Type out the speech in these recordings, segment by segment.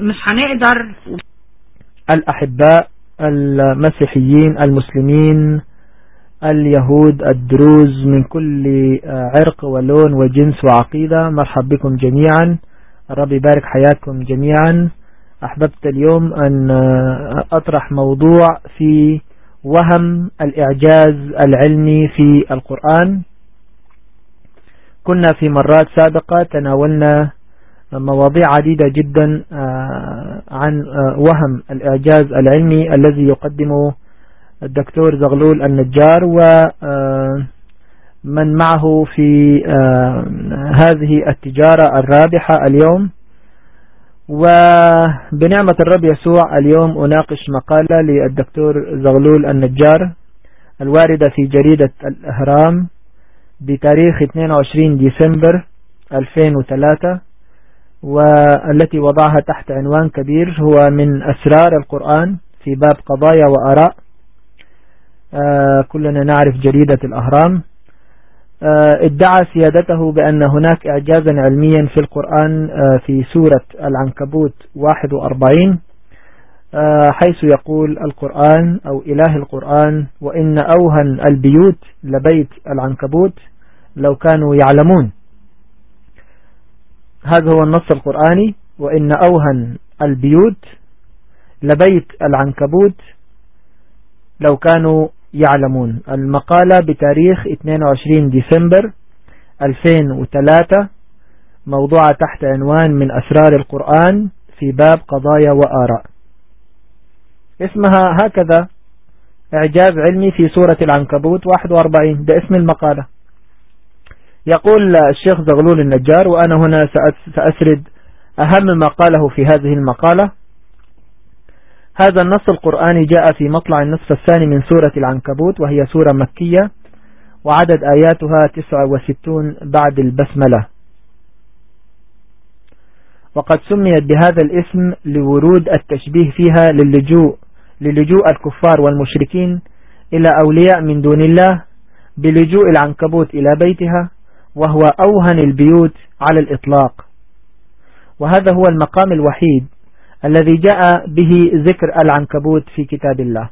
مش هنقدر الأحباء المسيحيين المسلمين اليهود الدروز من كل عرق ولون وجنس وعقيدة مرحب بكم جميعا. الرب يبارك حياتكم جميعا. أحببت اليوم أن أطرح موضوع في وهم الإعجاز العلمي في القرآن. كنا في مرات سابقة تناولنا مواضيع عديدة جدا آه، عن آه، وهم الإعجاز العلمي الذي يقدمه الدكتور زغلول النجار ومن آه، معه في هذه التجارة الرابحة اليوم. وبنعمة الرب يسوع اليوم أناقش مقالة للدكتور زغلول النجار الواردة في جريدة الأهرام بتاريخ 22 ديسمبر 2003 والتي وضعها تحت عنوان كبير هو من أسرار القرآن في باب قضايا وأراء. آه، كلنا نعرف جريدة الأهرام. آه، ادعى سيادته بأن هناك إعجازا علميا في القرآن آه، في سورة العنكبوت 41 حيث يقول القرآن أو إله القرآن وإن أوهن البيوت لبيت العنكبوت لو كانوا يعلمون. هذا هو النص القرآني وإن أوهن البيوت لبيت العنكبوت لو كانوا يعلمون. المقالة بتاريخ 22 ديسمبر 2003 موضوعة تحت عنوان من أسرار القرآن في باب قضايا وآراء. اسمها هكذا. إعجاز علمي في سورة العنكبوت 41 ده اسم المقالة. يقول الشيخ زغلول النجار وأنا هنا سأسرد أهم ما قاله في هذه المقالة. هذا النص القرآني جاء في مطلع النصف الثاني من سورة العنكبوت وهي سورة مكية وعدد آياتها 69 بعد البسملة. وقد سميت بهذا الاسم لورود التشبيه فيها للجوء للجوء الكفار والمشركين إلى أولياء من دون الله بلجوء العنكبوت إلى بيتها وهو أوهن البيوت على الإطلاق. وهذا هو المقام الوحيد الذي جاء به ذكر العنكبوت في كتاب الله.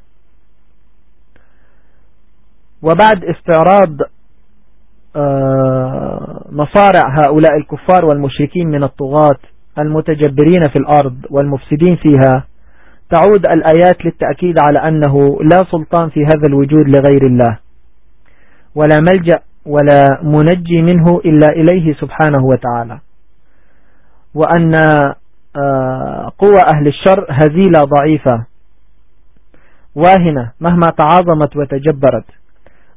وبعد استعراض آه، مصارع هؤلاء الكفار والمشركين من الطغاة المتجبرين في الأرض والمفسدين فيها تعود الآيات للتأكيد على أنه لا سلطان في هذا الوجود لغير الله ولا ملجأ ولا منجي منه إلا إليه سبحانه وتعالى. وأن آه، قوى أهل الشر هزيلة ضعيفة. واهنة مهما تعاظمت وتجبرت.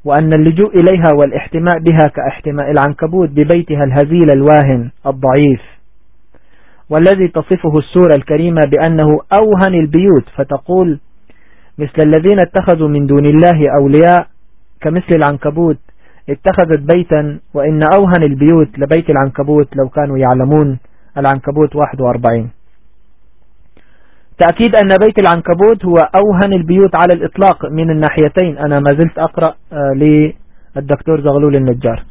وأن اللجوء إليها والاحتماء بها كاحتماء العنكبوت ببيتها الهزيل الواهن الضعيف. والذي تصفه السورة الكريمة بأنه أوهن البيوت فتقول مثل الذين اتخذوا من دون الله أولياء كمثل العنكبوت اتخذت بيتا وإن أوهن البيوت لبيت العنكبوت لو كانوا يعلمون العنكبوت 41 تأكيد أن بيت العنكبوت هو أوهن البيوت على الإطلاق من الناحيتين. أنا ما زلت أقرأ آه، للدكتور زغلول النجار.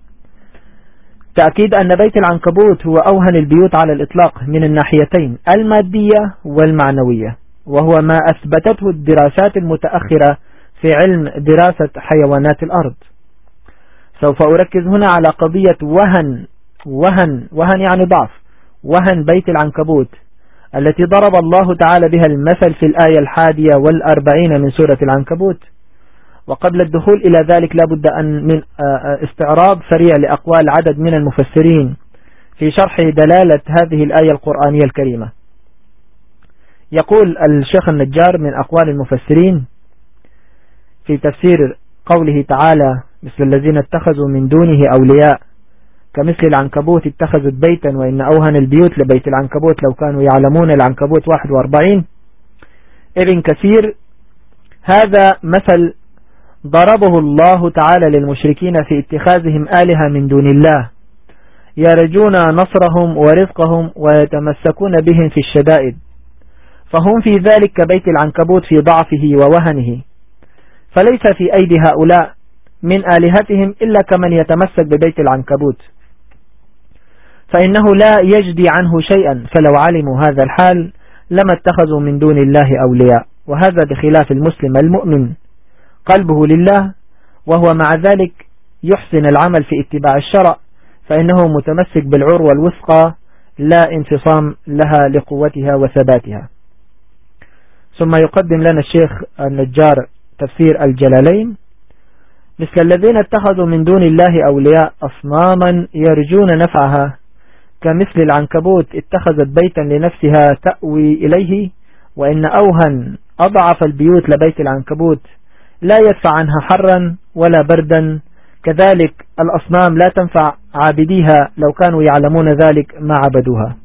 تأكيد أن بيت العنكبوت هو أوهن البيوت على الإطلاق من الناحيتين المادية والمعنوية وهو ما أثبتته الدراسات المتأخرة في علم دراسة حيوانات الأرض. سوف أركز هنا على قضية وهن. وهن. وهن يعني ضعف. وهن بيت العنكبوت التي ضرب الله تعالى بها المثل في الآية الحادية والأربعين من سورة العنكبوت. وقبل الدخول إلى ذلك لابد أن من استعراض سريع لأقوال عدد من المفسرين في شرح دلالة هذه الآية القرآنية الكريمة. يقول الشيخ النجار من أقوال المفسرين في تفسير قوله تعالى مثل الذين اتخذوا من دونه أولياء. كمثل العنكبوت اتخذت بيتا وإن أوهن البيوت لبيت العنكبوت لو كانوا يعلمون العنكبوت 41 ابن كثير هذا مثل ضربه الله تعالى للمشركين في اتخاذهم آلهة من دون الله. يرجون نصرهم ورزقهم ويتمسكون بهم في الشدائد. فهم في ذلك كبيت العنكبوت في ضعفه ووهنه. فليس في أيدي هؤلاء من آلهتهم إلا كمن يتمسك ببيت العنكبوت. فإنه لا يجدي عنه شيئا فلو علموا هذا الحال لما اتخذوا من دون الله أولياء. وهذا بخلاف المسلم المؤمن. قلبه لله وهو مع ذلك يحسن العمل في اتباع الشرع. فإنه متمسك بالعروة الوثقى لا انفصام لها لقوتها وثباتها. ثم يقدم لنا الشيخ النجار تفسير الجلالين. مثل الذين اتخذوا من دون الله أولياء أصناما يرجون نفعها. كمثل العنكبوت اتخذت بيتا لنفسها تأوي إليه وإن أوهن أضعف البيوت لبيت العنكبوت. لا يدفع عنها حرا ولا بردا. كذلك الأصنام لا تنفع عابديها لو كانوا يعلمون ذلك ما عبدوها.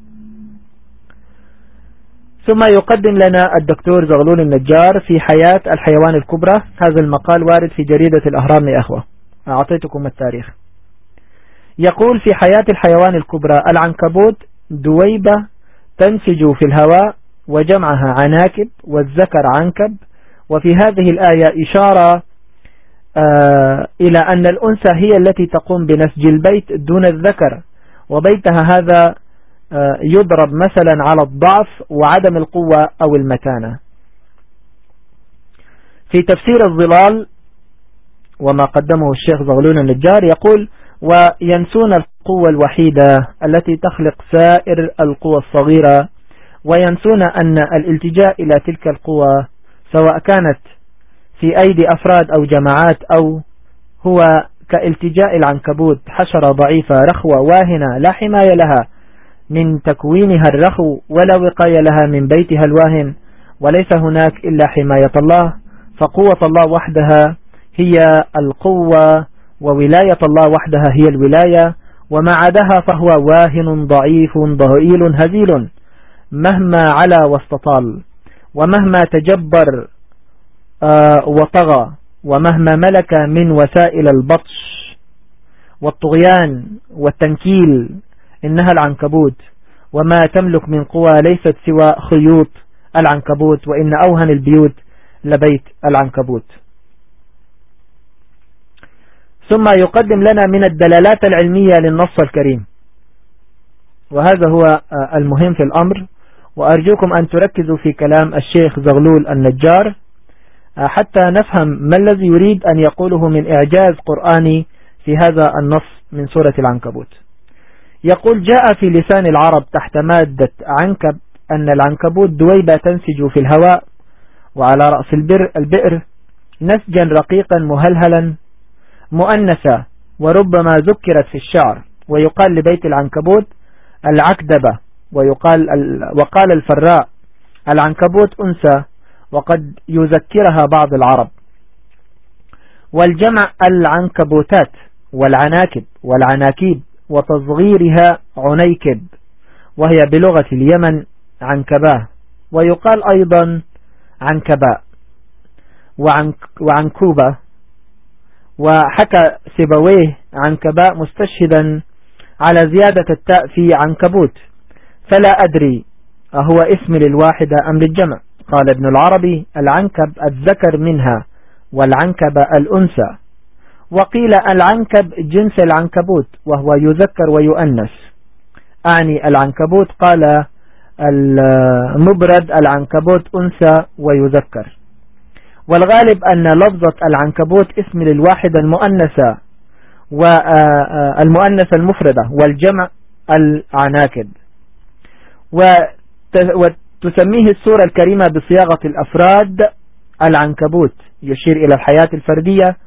ثم يقدم لنا الدكتور زغلول النجار في حياة الحيوان الكبرى. هذا المقال وارد في جريدة الأهرام يا أخوة أعطيتكم التاريخ. يقول في حياة الحيوان الكبرى العنكبوت دويبة تنسج في الهواء وجمعها عناكب والذكر عنكب. وفي هذه الآية إشارة آه إلى أن الأنثى هي التي تقوم بنسج البيت دون الذكر. وبيتها هذا يضرب مثلا على الضعف وعدم القوة أو المتانة. في تفسير الظلال وما قدمه الشيخ زغلول النجار يقول وينسون القوة الوحيدة التي تخلق سائر القوى الصغيرة وينسون أن الالتجاء إلى تلك القوى سواء كانت في أيدي أفراد أو جماعات أو هو كالتجاء العنكبوت حشرة ضعيفة رخوة واهنة لا حماية لها من تكوينها الرخو ولا وقاية لها من بيتها الواهن وليس هناك إلا حماية الله فقوة الله وحدها هي القوة وولاية الله وحدها هي الولاية وما عدها فهو واهن ضعيف ضئيل هزيل مهما علا واستطال ومهما تجبر آه، وطغى ومهما ملك من وسائل البطش والطغيان والتنكيل إنها العنكبوت وما تملك من قوى ليست سوى خيوط العنكبوت وإن أوهن البيوت لبيت العنكبوت. ثم يقدم لنا من الدلالات العلمية للنص الكريم. وهذا هو آه، المهم في الأمر. وأرجوكم أن تركزوا في كلام الشيخ زغلول النجار آه، حتى نفهم ما الذي يريد أن يقوله من إعجاز قرآني في هذا النص من سورة العنكبوت. يقول جاء في لسان العرب تحت مادة عنكب أن العنكبوت دويبة تنسج في الهواء وعلى رأس البر البئر نسجا رقيقا مهلهلا مؤنثة وربما ذكرت في الشعر ويقال لبيت العنكبوت العكدبة ويقال وقال الفراء العنكبوت أنثى وقد يذكرها بعض العرب والجمع العنكبوتات والعناكب والعناكيب وتصغيرها عنيكب وهي بلغة اليمن عنكباه ويقال أيضا عنكباء وعنكوبة وحكى سبويه عنكباء مستشهدا على زيادة التاء في عنكبوت. فلا أدري أهو اسم للواحدة أم للجمع؟ قال ابن العربي العنكب الذكر منها والعنكب الأنثى. وقيل العنكب جنس العنكبوت وهو يذكر ويؤنس أعني العنكبوت قال المبرد العنكبوت أنثى ويذكر. والغالب أن لفظة العنكبوت اسم للواحدة المؤنثة والمؤنثة المفردة والجمع العناكب. وتسميه السورة الكريمة بصياغة الإفراد العنكبوت يشير إلى الحياة الفردية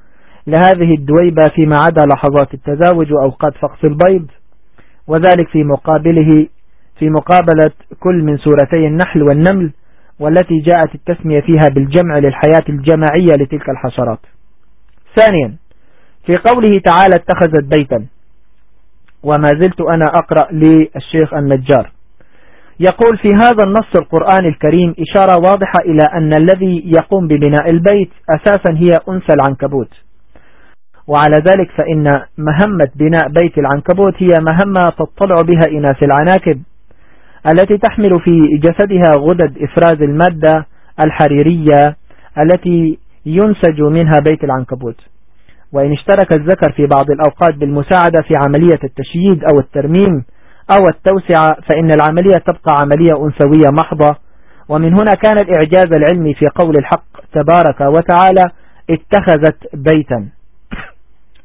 لهذه الدويبة فيما عدا لحظات التزاوج وأوقات فقس البيض وذلك في مقابله في مقابلة كل من سورتي النحل والنمل والتي جاءت التسمية فيها بالجمع للحياة الجماعية لتلك الحشرات. ثانيا في قوله تعالى اتخذت بيتا وما زلت أنا أقرأ للشيخ النجار. يقول في هذا النص القرآن الكريم إشارة واضحة إلى أن الذي يقوم ببناء البيت أساسا هي أنثى العنكبوت. وعلى ذلك فإن مهمة بناء بيت العنكبوت هي مهمة تطلع بها إناث العناكب التي تحمل في جسدها غدد إفراز المادة الحريرية التي ينسج منها بيت العنكبوت. وإن اشترك الذكر في بعض الأوقات بالمساعدة في عملية التشييد أو الترميم أو التوسعة فإن العملية تبقى عملية أنثوية محضة. ومن هنا كان الإعجاز العلمي في قول الحق تبارك وتعالى اتخذت بيتا.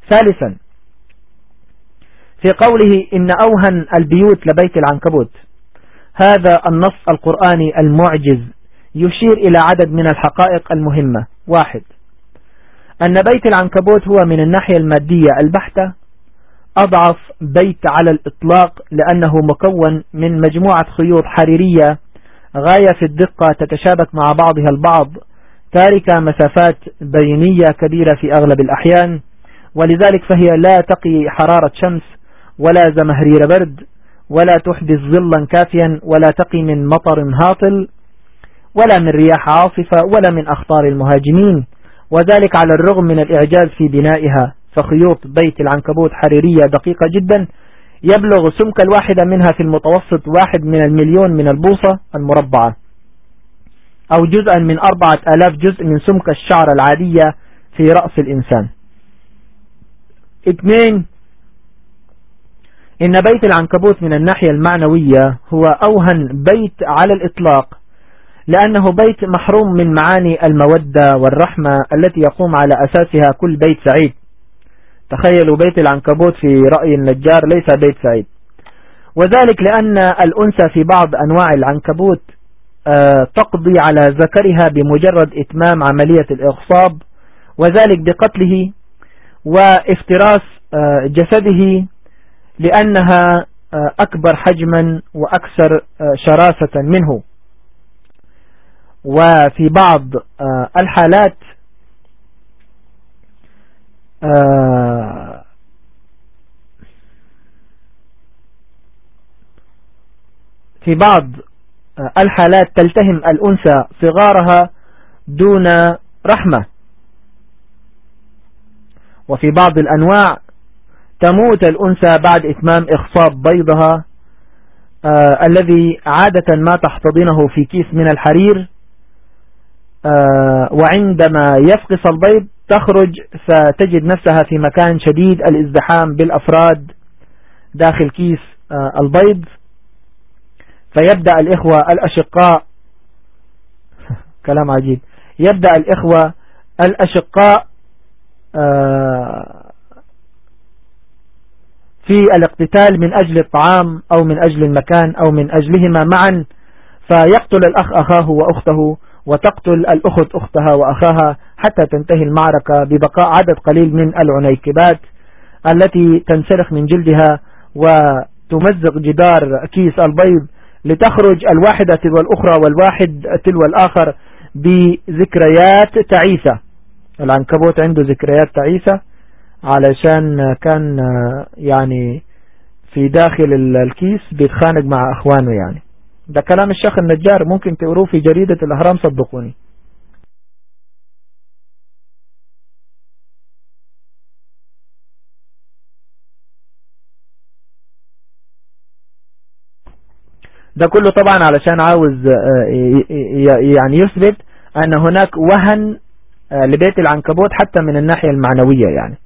ثالثا في قوله إن أوهن البيوت لبيت العنكبوت. هذا النص القرآني المعجز يشير إلى عدد من الحقائق المهمة. واحد أن بيت العنكبوت هو من الناحية المادية البحتة. أضعف بيت على الإطلاق لأنه مكون من مجموعة خيوط حريرية غاية في الدقة تتشابك مع بعضها البعض تاركة مسافات بينية كبيرة في أغلب الأحيان. ولذلك فهي لا تقي حرارة شمس ولا زمهرير برد ولا تحدث ظلا كافيا ولا تقي من مطر هاطل ولا من رياح عاصفة ولا من أخطار المهاجمين. وذلك على الرغم من الإعجاز في بنائها. فخيوط بيت العنكبوت حريرية دقيقة جدا. يبلغ سمك الواحدة منها في المتوسط واحد من المليون من البوصة المربعة. أو جزءا من أربعة ألاف جزء من سمك الشعر العادية في رأس الإنسان. اثنين إن بيت العنكبوت من الناحية المعنوية هو أوهن بيت على الإطلاق لأنه بيت محروم من معاني المودة والرحمة التي يقوم على أساسها كل بيت سعيد. تخيلوا بيت العنكبوت في رأي النجار ليس بيت سعيد. وذلك لأن الأنثى في بعض أنواع العنكبوت آه، تقضي على ذكرها بمجرد إتمام عملية الإغصاب وذلك بقتله وافتراس آه، جسده لأنها آه، أكبر حجما وأكثر شراسة منه. وفي بعض الحالات في بعض الحالات تلتهم الأنثى صغارها دون رحمة. وفي بعض الأنواع تموت الأنثى بعد إتمام إخصاب بيضها آه الذي عادة ما تحتضنه في كيس من الحرير آه وعندما يفقس البيض تخرج فتجد نفسها في مكان شديد الازدحام بالأفراد داخل كيس آه البيض. فيبدأ الإخوة الأشقاء كلام عجيب يبدأ الإخوة الأشقاء في الاقتتال من أجل الطعام أو من أجل المكان أو من أجلهما معا فيقتل الأخ أخاه وأخته وتقتل الأخت أختها وأخاها حتى تنتهي المعركة ببقاء عدد قليل من العنيكبات التي تنسلخ من جلدها وتمزق جدار كيس البيض لتخرج الواحدة تلو الأخرى والواحد تلو الآخر بذكريات تعيسة. العنكبوت عنده ذكريات تعيسة علشان كان يعني في داخل الكيس بيتخانق مع أخوانه يعني. ده كلام الشيخ النجار ممكن تقروه في جريدة الأهرام صدقوني. ده كله طبعا علشان عاوز آه، يعني يثبت أن هناك وهن لبيت العنكبوت حتى من الناحية المعنوية يعني.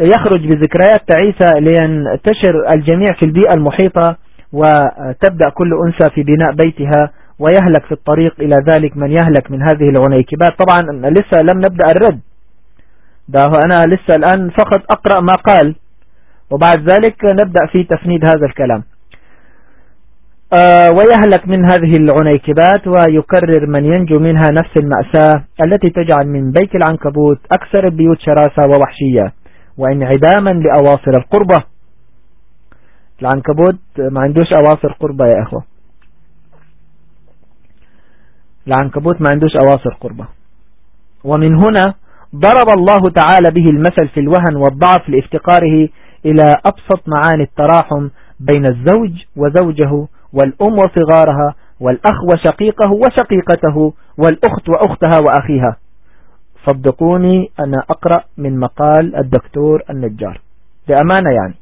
يخرج بذكريات تعيسة لينتشر الجميع في البيئة المحيطة وتبدأ كل أنثى في بناء بيتها ويهلك في الطريق إلى ذلك من يهلك من هذه العنيكبات طبعا لسه لم نبدأ الرد. ده أنا لسه الآن فقط أقرأ ما قال. وبعد ذلك نبدأ في تفنيد هذا الكلام. آه، ويهلك من هذه العنيكبات ويكرر من ينجو منها نفس المأساة التي تجعل من بيت العنكبوت أكثر البيوت شراسة ووحشية. وانعداما لأواصر القربة. العنكبوت ما عندوش أواصر قربة يا أخوة. العنكبوت ما عندوش أواصر قربة. ومن هنا ضرب الله تعالى به المثل في الوهن والضعف لافتقاره إلى أبسط معاني التراحم بين الزوج وزوجه والأم وصغارها والأخ وشقيقه وشقيقته والأخت وأختها وأخيها. صدقوني أنا أقرأ من مقال الدكتور النجار. بأمانة يعني.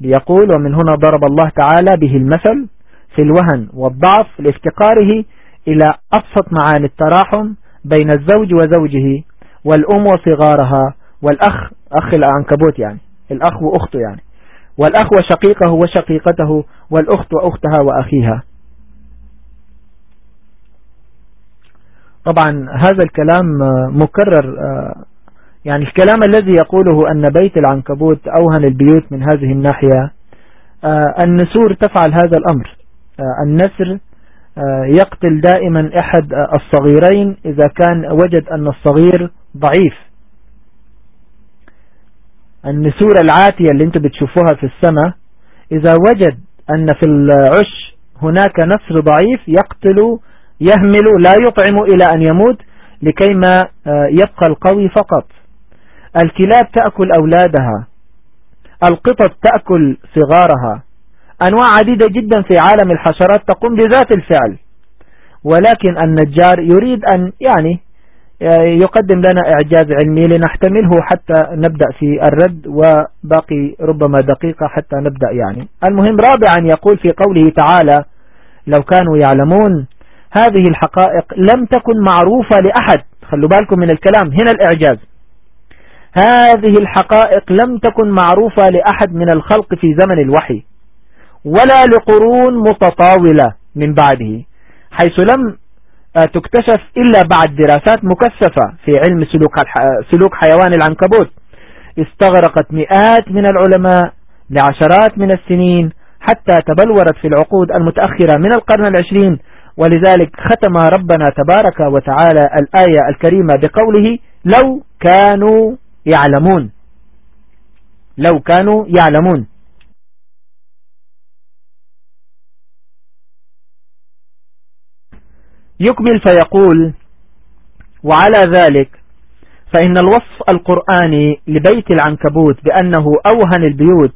ليقول ومن هنا ضرب الله تعالى به المثل في الوهن والضعف لافتقاره إلى أبسط معاني التراحم بين الزوج وزوجه والأم وصغارها والأخ أخ العنكبوت يعني الأخ وأخته يعني. والأخ وشقيقه وشقيقته والأخت وأختها وأخيها. طبعا هذا الكلام مكرر يعني الكلام الذي يقوله أن بيت العنكبوت أوهن البيوت من هذه الناحية النسور تفعل هذا الأمر. النسر يقتل دائما أحد الصغيرين إذا كان وجد أن الصغير ضعيف. النسور العاتية اللي أنتم بتشوفوها في السماء إذا وجد أن في العش هناك نسر ضعيف يقتل يهمل لا يطعم إلى أن يموت لكيما يبقى القوي فقط. الكلاب تأكل أولادها. القطط تأكل صغارها. أنواع عديدة جدا في عالم الحشرات تقوم بذات الفعل. ولكن النجار يريد أن يعني يقدم لنا إعجاز علمي لنحتمله حتى نبدأ في الرد وباقي ربما دقيقة حتى نبدأ يعني. المهم رابعا يقول في قوله تعالى لو كانوا يعلمون هذه الحقائق لم تكن معروفة لأحد. خلوا بالكم من الكلام. هنا الإعجاز. هذه الحقائق لم تكن معروفة لأحد من الخلق في زمن الوحي ولا لقرون متطاولة من بعده حيث لم تكتشف إلا بعد دراسات مكثفة في علم سلوك, سلوك حيوان العنكبوت. استغرقت مئات من العلماء لعشرات من السنين حتى تبلورت في العقود المتأخرة من القرن العشرين. ولذلك ختم ربنا تبارك وتعالى الآية الكريمة بقوله لو كانوا يعلمون لو كانوا يعلمون. يكمل فيقول وعلى ذلك فإن الوصف القرآني لبيت العنكبوت بأنه أوهن البيوت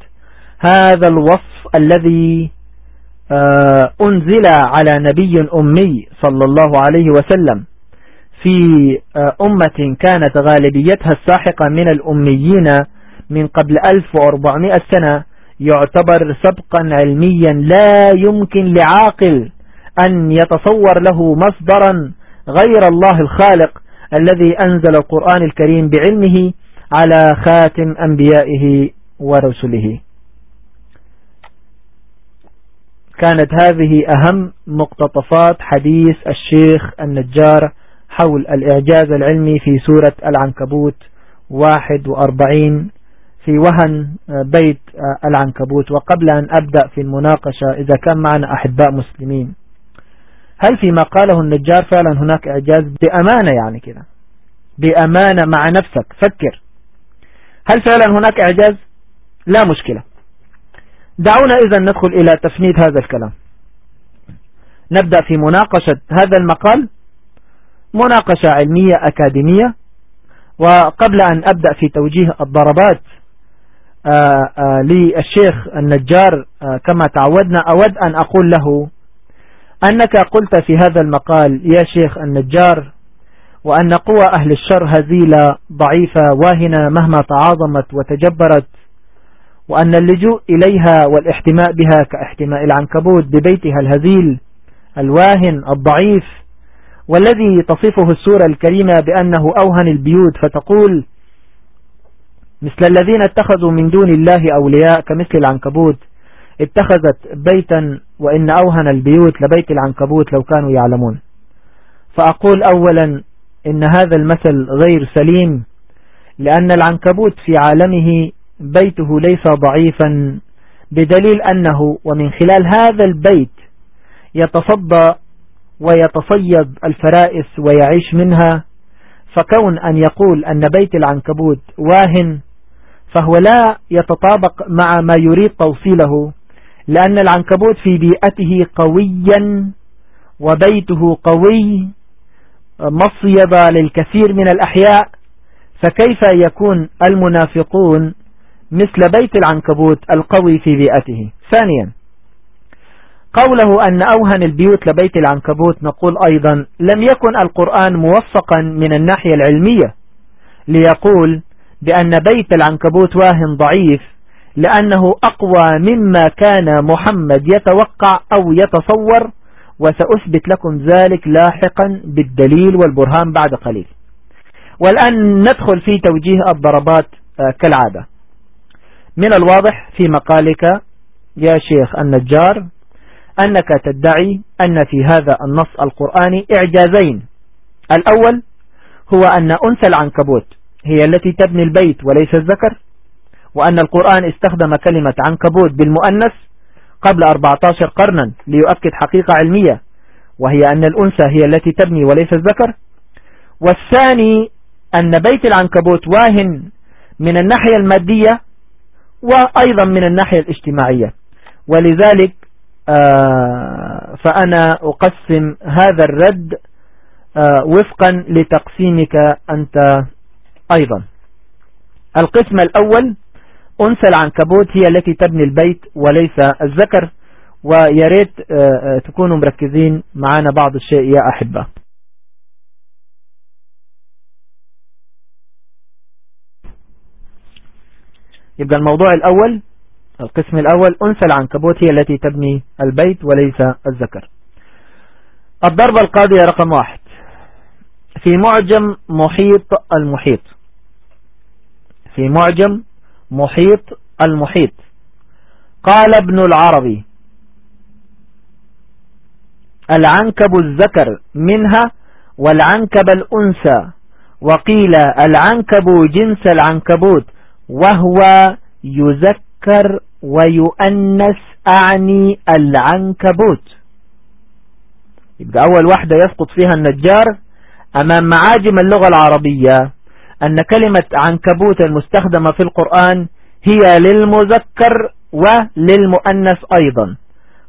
هذا الوصف الذي آه، أنزل على نبي أمي صلى الله عليه وسلم في آه، أمة كانت غالبيتها الساحقة من الأميين من قبل 1400 سنة يعتبر سبقا علميا لا يمكن لعاقل أن يتصور له مصدرا غير الله الخالق الذي أنزل القرآن الكريم بعلمه على خاتم أنبيائه ورسله. كانت هذه أهم مقتطفات حديث الشيخ النجار حول الإعجاز العلمي في سورة العنكبوت 41 في وهن بيت العنكبوت. وقبل أن أبدأ في المناقشة إذا كان معنا أحباء مسلمين هل فيما قاله النجار فعلا هناك إعجاز؟ بأمانة يعني كده. بأمانة مع نفسك. فكر. هل فعلا هناك إعجاز؟ لا مشكلة. دعونا إذا ندخل إلى تفنيد هذا الكلام. نبدأ في مناقشة هذا المقال. مناقشة علمية أكاديمية. وقبل أن أبدأ في توجيه الضربات آه، آه، للشيخ النجار آه، كما تعودنا أود أن أقول له أنك قلت في هذا المقال يا شيخ النجار وأن قوى أهل الشر هزيلة ضعيفة واهنة مهما تعاظمت وتجبرت وأن اللجوء إليها والاحتماء بها كاحتماء العنكبوت ببيتها الهزيل الواهن الضعيف والذي تصفه السورة الكريمة بأنه أوهن البيوت فتقول مثل الذين اتخذوا من دون الله أولياء كمثل العنكبوت اتخذت بيتا وإن أوهن البيوت لبيت العنكبوت لو كانوا يعلمون. فأقول أولا إن هذا المثل غير سليم لأن العنكبوت في عالمه بيته ليس ضعيفا بدليل أنه ومن خلال هذا البيت يتصدى ويتصيد الفرائس ويعيش منها فكون أن يقول أن بيت العنكبوت واهن فهو لا يتطابق مع ما يريد توصيله. لأن العنكبوت في بيئته قويا وبيته قوي مصيبة للكثير من الأحياء فكيف يكون المنافقون مثل بيت العنكبوت القوي في بيئته؟ ثانيا قوله أن أوهن البيوت لبيت العنكبوت نقول أيضا لم يكن القرآن موفقا من الناحية العلمية ليقول بأن بيت العنكبوت واهن ضعيف لأنه أقوى مما كان محمد يتوقع أو يتصور وسأثبت لكم ذلك لاحقا بالدليل والبرهان بعد قليل. والآن ندخل في توجيه الضربات آه، كالعادة. من الواضح في مقالك يا شيخ النجار أنك تدعي أن في هذا النص القرآني إعجازين. الأول هو أن أنثى العنكبوت هي التي تبني البيت وليس الذكر. وأن القرآن استخدم كلمة عنكبوت بالمؤنث قبل 14 قرنا ليؤكد حقيقة علمية وهي أن الأنثى هي التي تبني وليس الذكر. والثاني أن بيت العنكبوت واهن من الناحية المادية وأيضا من الناحية الاجتماعية. ولذلك آه، فأنا أقسم هذا الرد آه، وفقا لتقسيمك أنت أيضا. القسم الأول أنثى العنكبوت هي التي تبني البيت وليس الذكر وياريت آه، تكونوا مركزين معنا بعض الشيء يا أحبة. يبقى الموضوع الأول القسم الأول أنثى العنكبوت هي التي تبني البيت وليس الذكر. الضربة القاضية رقم واحد. في معجم محيط المحيط. في معجم محيط المحيط. قال ابن العربي العنكب الذكر منها والعنكب الأنثى. وقيل العنكب جنس العنكبوت وهو يذكر ويؤنس أعني العنكبوت. يبقى أول واحدة يسقط فيها النجار أمام معاجم اللغة العربية. أن كلمة عنكبوت المستخدمة في القرآن هي للمذكر وللمؤنث أيضا.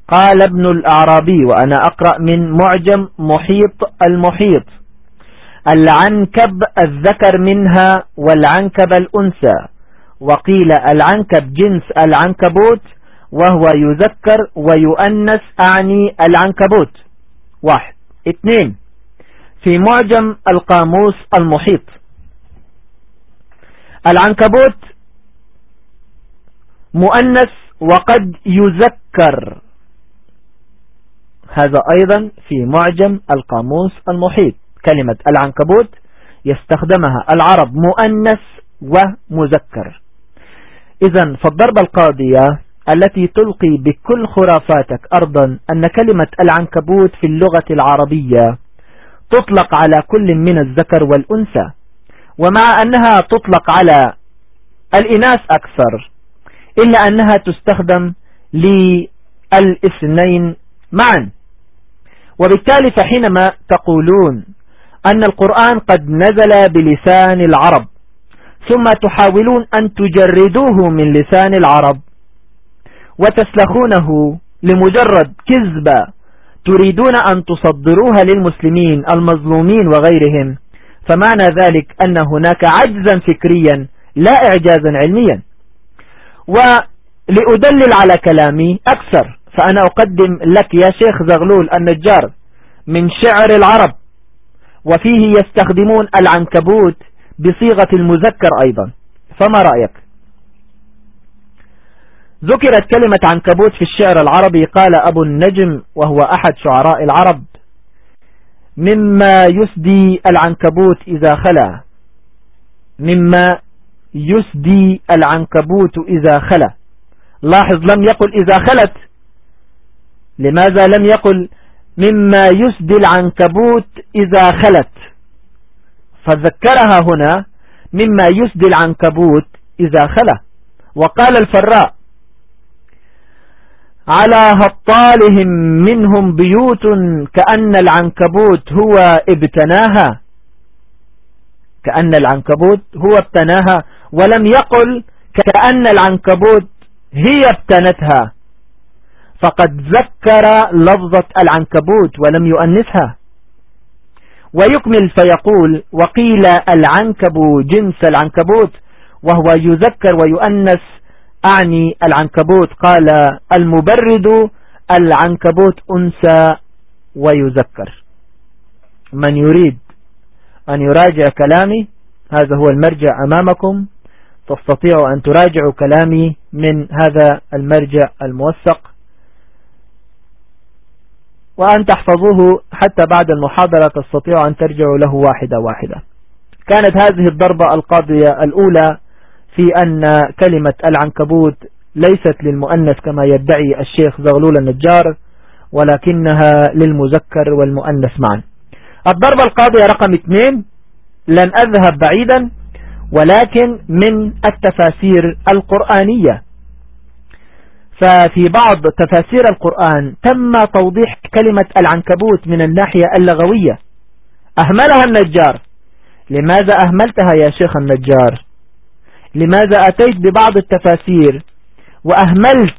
قال ابن الأعرابي وأنا أقرأ من معجم محيط المحيط. العنكب الذكر منها والعنكب الأنثى. وقيل العنكب جنس العنكبوت وهو يذكر ويؤنس أعني العنكبوت. واحد. اثنين. في معجم القاموس المحيط. العنكبوت مؤنس وقد يذكر. هذا أيضا في معجم القاموس المحيط. كلمة العنكبوت يستخدمها العرب مؤنس ومذكر. إذا فالضربة القاضية التي تلقي بكل خرافاتك أرضا أن كلمة العنكبوت في اللغة العربية تطلق على كل من الذكر والأنثى. ومع أنها تطلق على الإناث أكثر إلا أنها تستخدم للإثنين معا. وبالتالي فحينما تقولون أن القرآن قد نزل بلسان العرب ثم تحاولون أن تجردوه من لسان العرب وتسلخونه لمجرد كذبة تريدون أن تصدروها للمسلمين المظلومين وغيرهم فمعنى ذلك أن هناك عجزا فكريا لا إعجازا علميا. ولأدلل على كلامي أكثر فأنا أقدم لك يا شيخ زغلول النجار من شعر العرب وفيه يستخدمون العنكبوت بصيغة المذكر أيضا. فما رأيك؟ ذكرت كلمة عنكبوت في الشعر العربي قال أبو النجم وهو أحد شعراء العرب. مما يسدي العنكبوت إذا خلا. مما يسدي العنكبوت إذا خلا. لاحظ لم يقل إذا خلت. لماذا لم يقل؟ مما يسدي العنكبوت إذا خلت. فذكرها هنا مما يسدي العنكبوت إذا خلا. وقال الفراء على هطالهم منهم بيوت كأن العنكبوت هو ابتناها. كأن العنكبوت هو ابتناها. ولم يقل كأن العنكبوت هي ابتنتها. فقد ذكر لفظة العنكبوت ولم يؤنثها. ويكمل فيقول وقيل العنكب جنس العنكبوت وهو يذكر ويؤنس أعني العنكبوت. قال المبرد العنكبوت أنسى ويذكر. من يريد أن يراجع كلامي هذا هو المرجع أمامكم. تستطيع أن تراجعوا كلامي من هذا المرجع الموثق. وأن تحفظوه حتى بعد المحاضرة تستطيع أن ترجعوا له واحدة واحدة. كانت هذه الضربة القاضية الأولى في أن كلمة العنكبوت ليست للمؤنث كما يدعي الشيخ زغلول النجار ولكنها للمذكر والمؤنث معا. الضربة القاضية رقم اثنين لن أذهب بعيدا ولكن من التفاسير القرآنية. ففي بعض تفاسير القرآن تم توضيح كلمة العنكبوت من الناحية اللغوية. أهملها النجار. لماذا أهملتها يا شيخ النجار؟ لماذا أتيت ببعض التفاسير وأهملت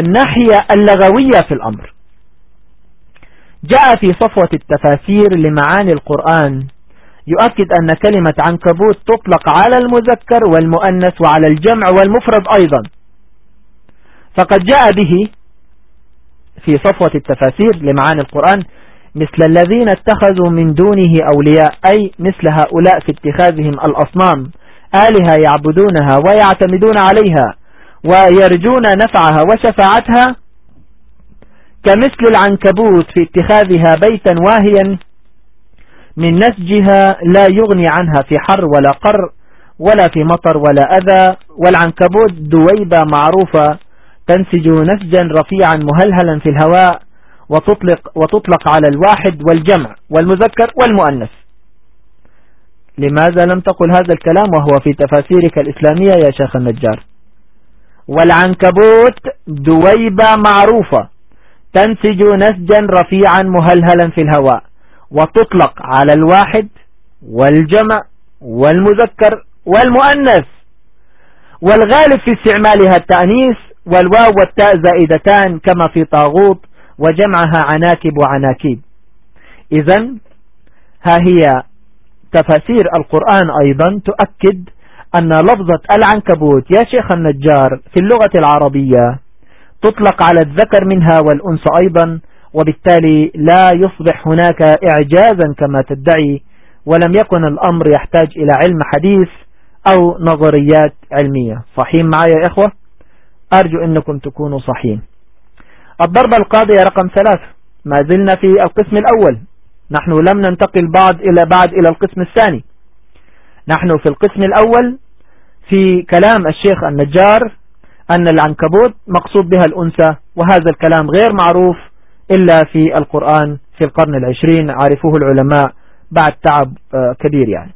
الناحية اللغوية في الأمر. جاء في صفوة التفاسير لمعاني القرآن يؤكد أن كلمة عنكبوت تطلق على المذكر والمؤنث وعلى الجمع والمفرد أيضا. فقد جاء به في صفوة التفاسير لمعاني القرآن مثل الذين اتخذوا من دونه أولياء أي مثل هؤلاء في اتخاذهم الأصنام. آلهة يعبدونها ويعتمدون عليها ويرجون نفعها وشفاعتها كمثل العنكبوت في اتخاذها بيتا واهيا من نسجها لا يغني عنها في حر ولا قر ولا في مطر ولا أذى والعنكبوت دويبة معروفة تنسج نسجا رفيعا مهلهلا في الهواء وتطلق, وتطلق على الواحد والجمع والمذكر والمؤنث. لماذا لم تقل هذا الكلام وهو في تفاسيرك الإسلامية يا شيخ النجار؟ والعنكبوت دويبة معروفة تنسج نسجا رفيعا مهلهلا في الهواء وتطلق على الواحد والجمع والمذكر والمؤنث. والغالب في استعمالها التأنيس والواو والتاء زائدتان كما في طاغوت وجمعها عناكب وعناكيب. إذا ها هي تفاسير القرآن أيضا تؤكد أن لفظة العنكبوت يا شيخ النجار في اللغة العربية تطلق على الذكر منها والأنس أيضا وبالتالي لا يصبح هناك إعجازا كما تدعي ولم يكن الأمر يحتاج إلى علم حديث أو نظريات علمية. صحيح معي يا إخوة؟ أرجو أنكم تكونوا صحيين الضربة القاضية رقم ثلاث ما زلنا في القسم الأول. نحن لم ننتقل بعد إلى بعد إلى القسم الثاني. نحن في القسم الأول في كلام الشيخ النجار أن العنكبوت مقصود بها الأنثى وهذا الكلام غير معروف إلا في القرآن في القرن العشرين عرفوه العلماء بعد تعب آه، كبير يعني.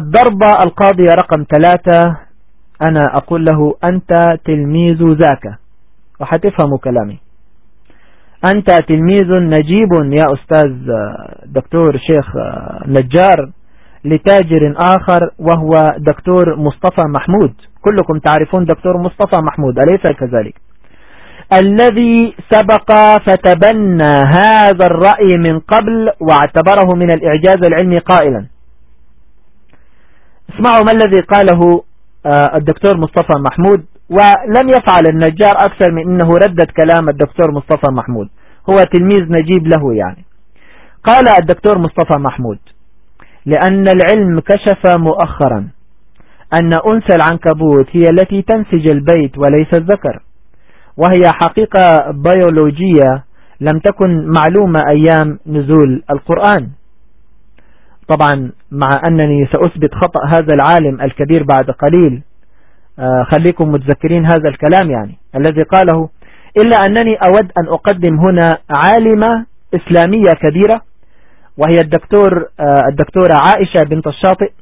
الضربة القاضية رقم ثلاثة أنا أقول له أنت تلميذ ذاك وحتفهموا كلامي. أنت تلميذ نجيب يا أستاذ دكتور شيخ نجار لتاجر آخر وهو دكتور مصطفى محمود. كلكم تعرفون دكتور مصطفى محمود أليس كذلك؟ الذي سبق فتبنى هذا الرأي من قبل واعتبره من الإعجاز العلمي قائلا. اسمعوا ما الذي قاله آه، الدكتور مصطفى محمود. ولم يفعل النجار أكثر من أنه ردد كلام الدكتور مصطفى محمود. هو تلميذ نجيب له يعني. قال الدكتور مصطفى محمود لأن العلم كشف مؤخرا أن أنثى العنكبوت هي التي تنسج البيت وليس الذكر وهي حقيقة بيولوجية لم تكن معلومة أيام نزول القرآن. طبعا مع أنني سأثبت خطأ هذا العالم الكبير بعد قليل خليكم متذكرين هذا الكلام يعني الذي قاله إلا أنني أود أن أقدم هنا عالمة إسلامية كبيرة وهي الدكتور آه، الدكتورة عائشة بنت الشاطئ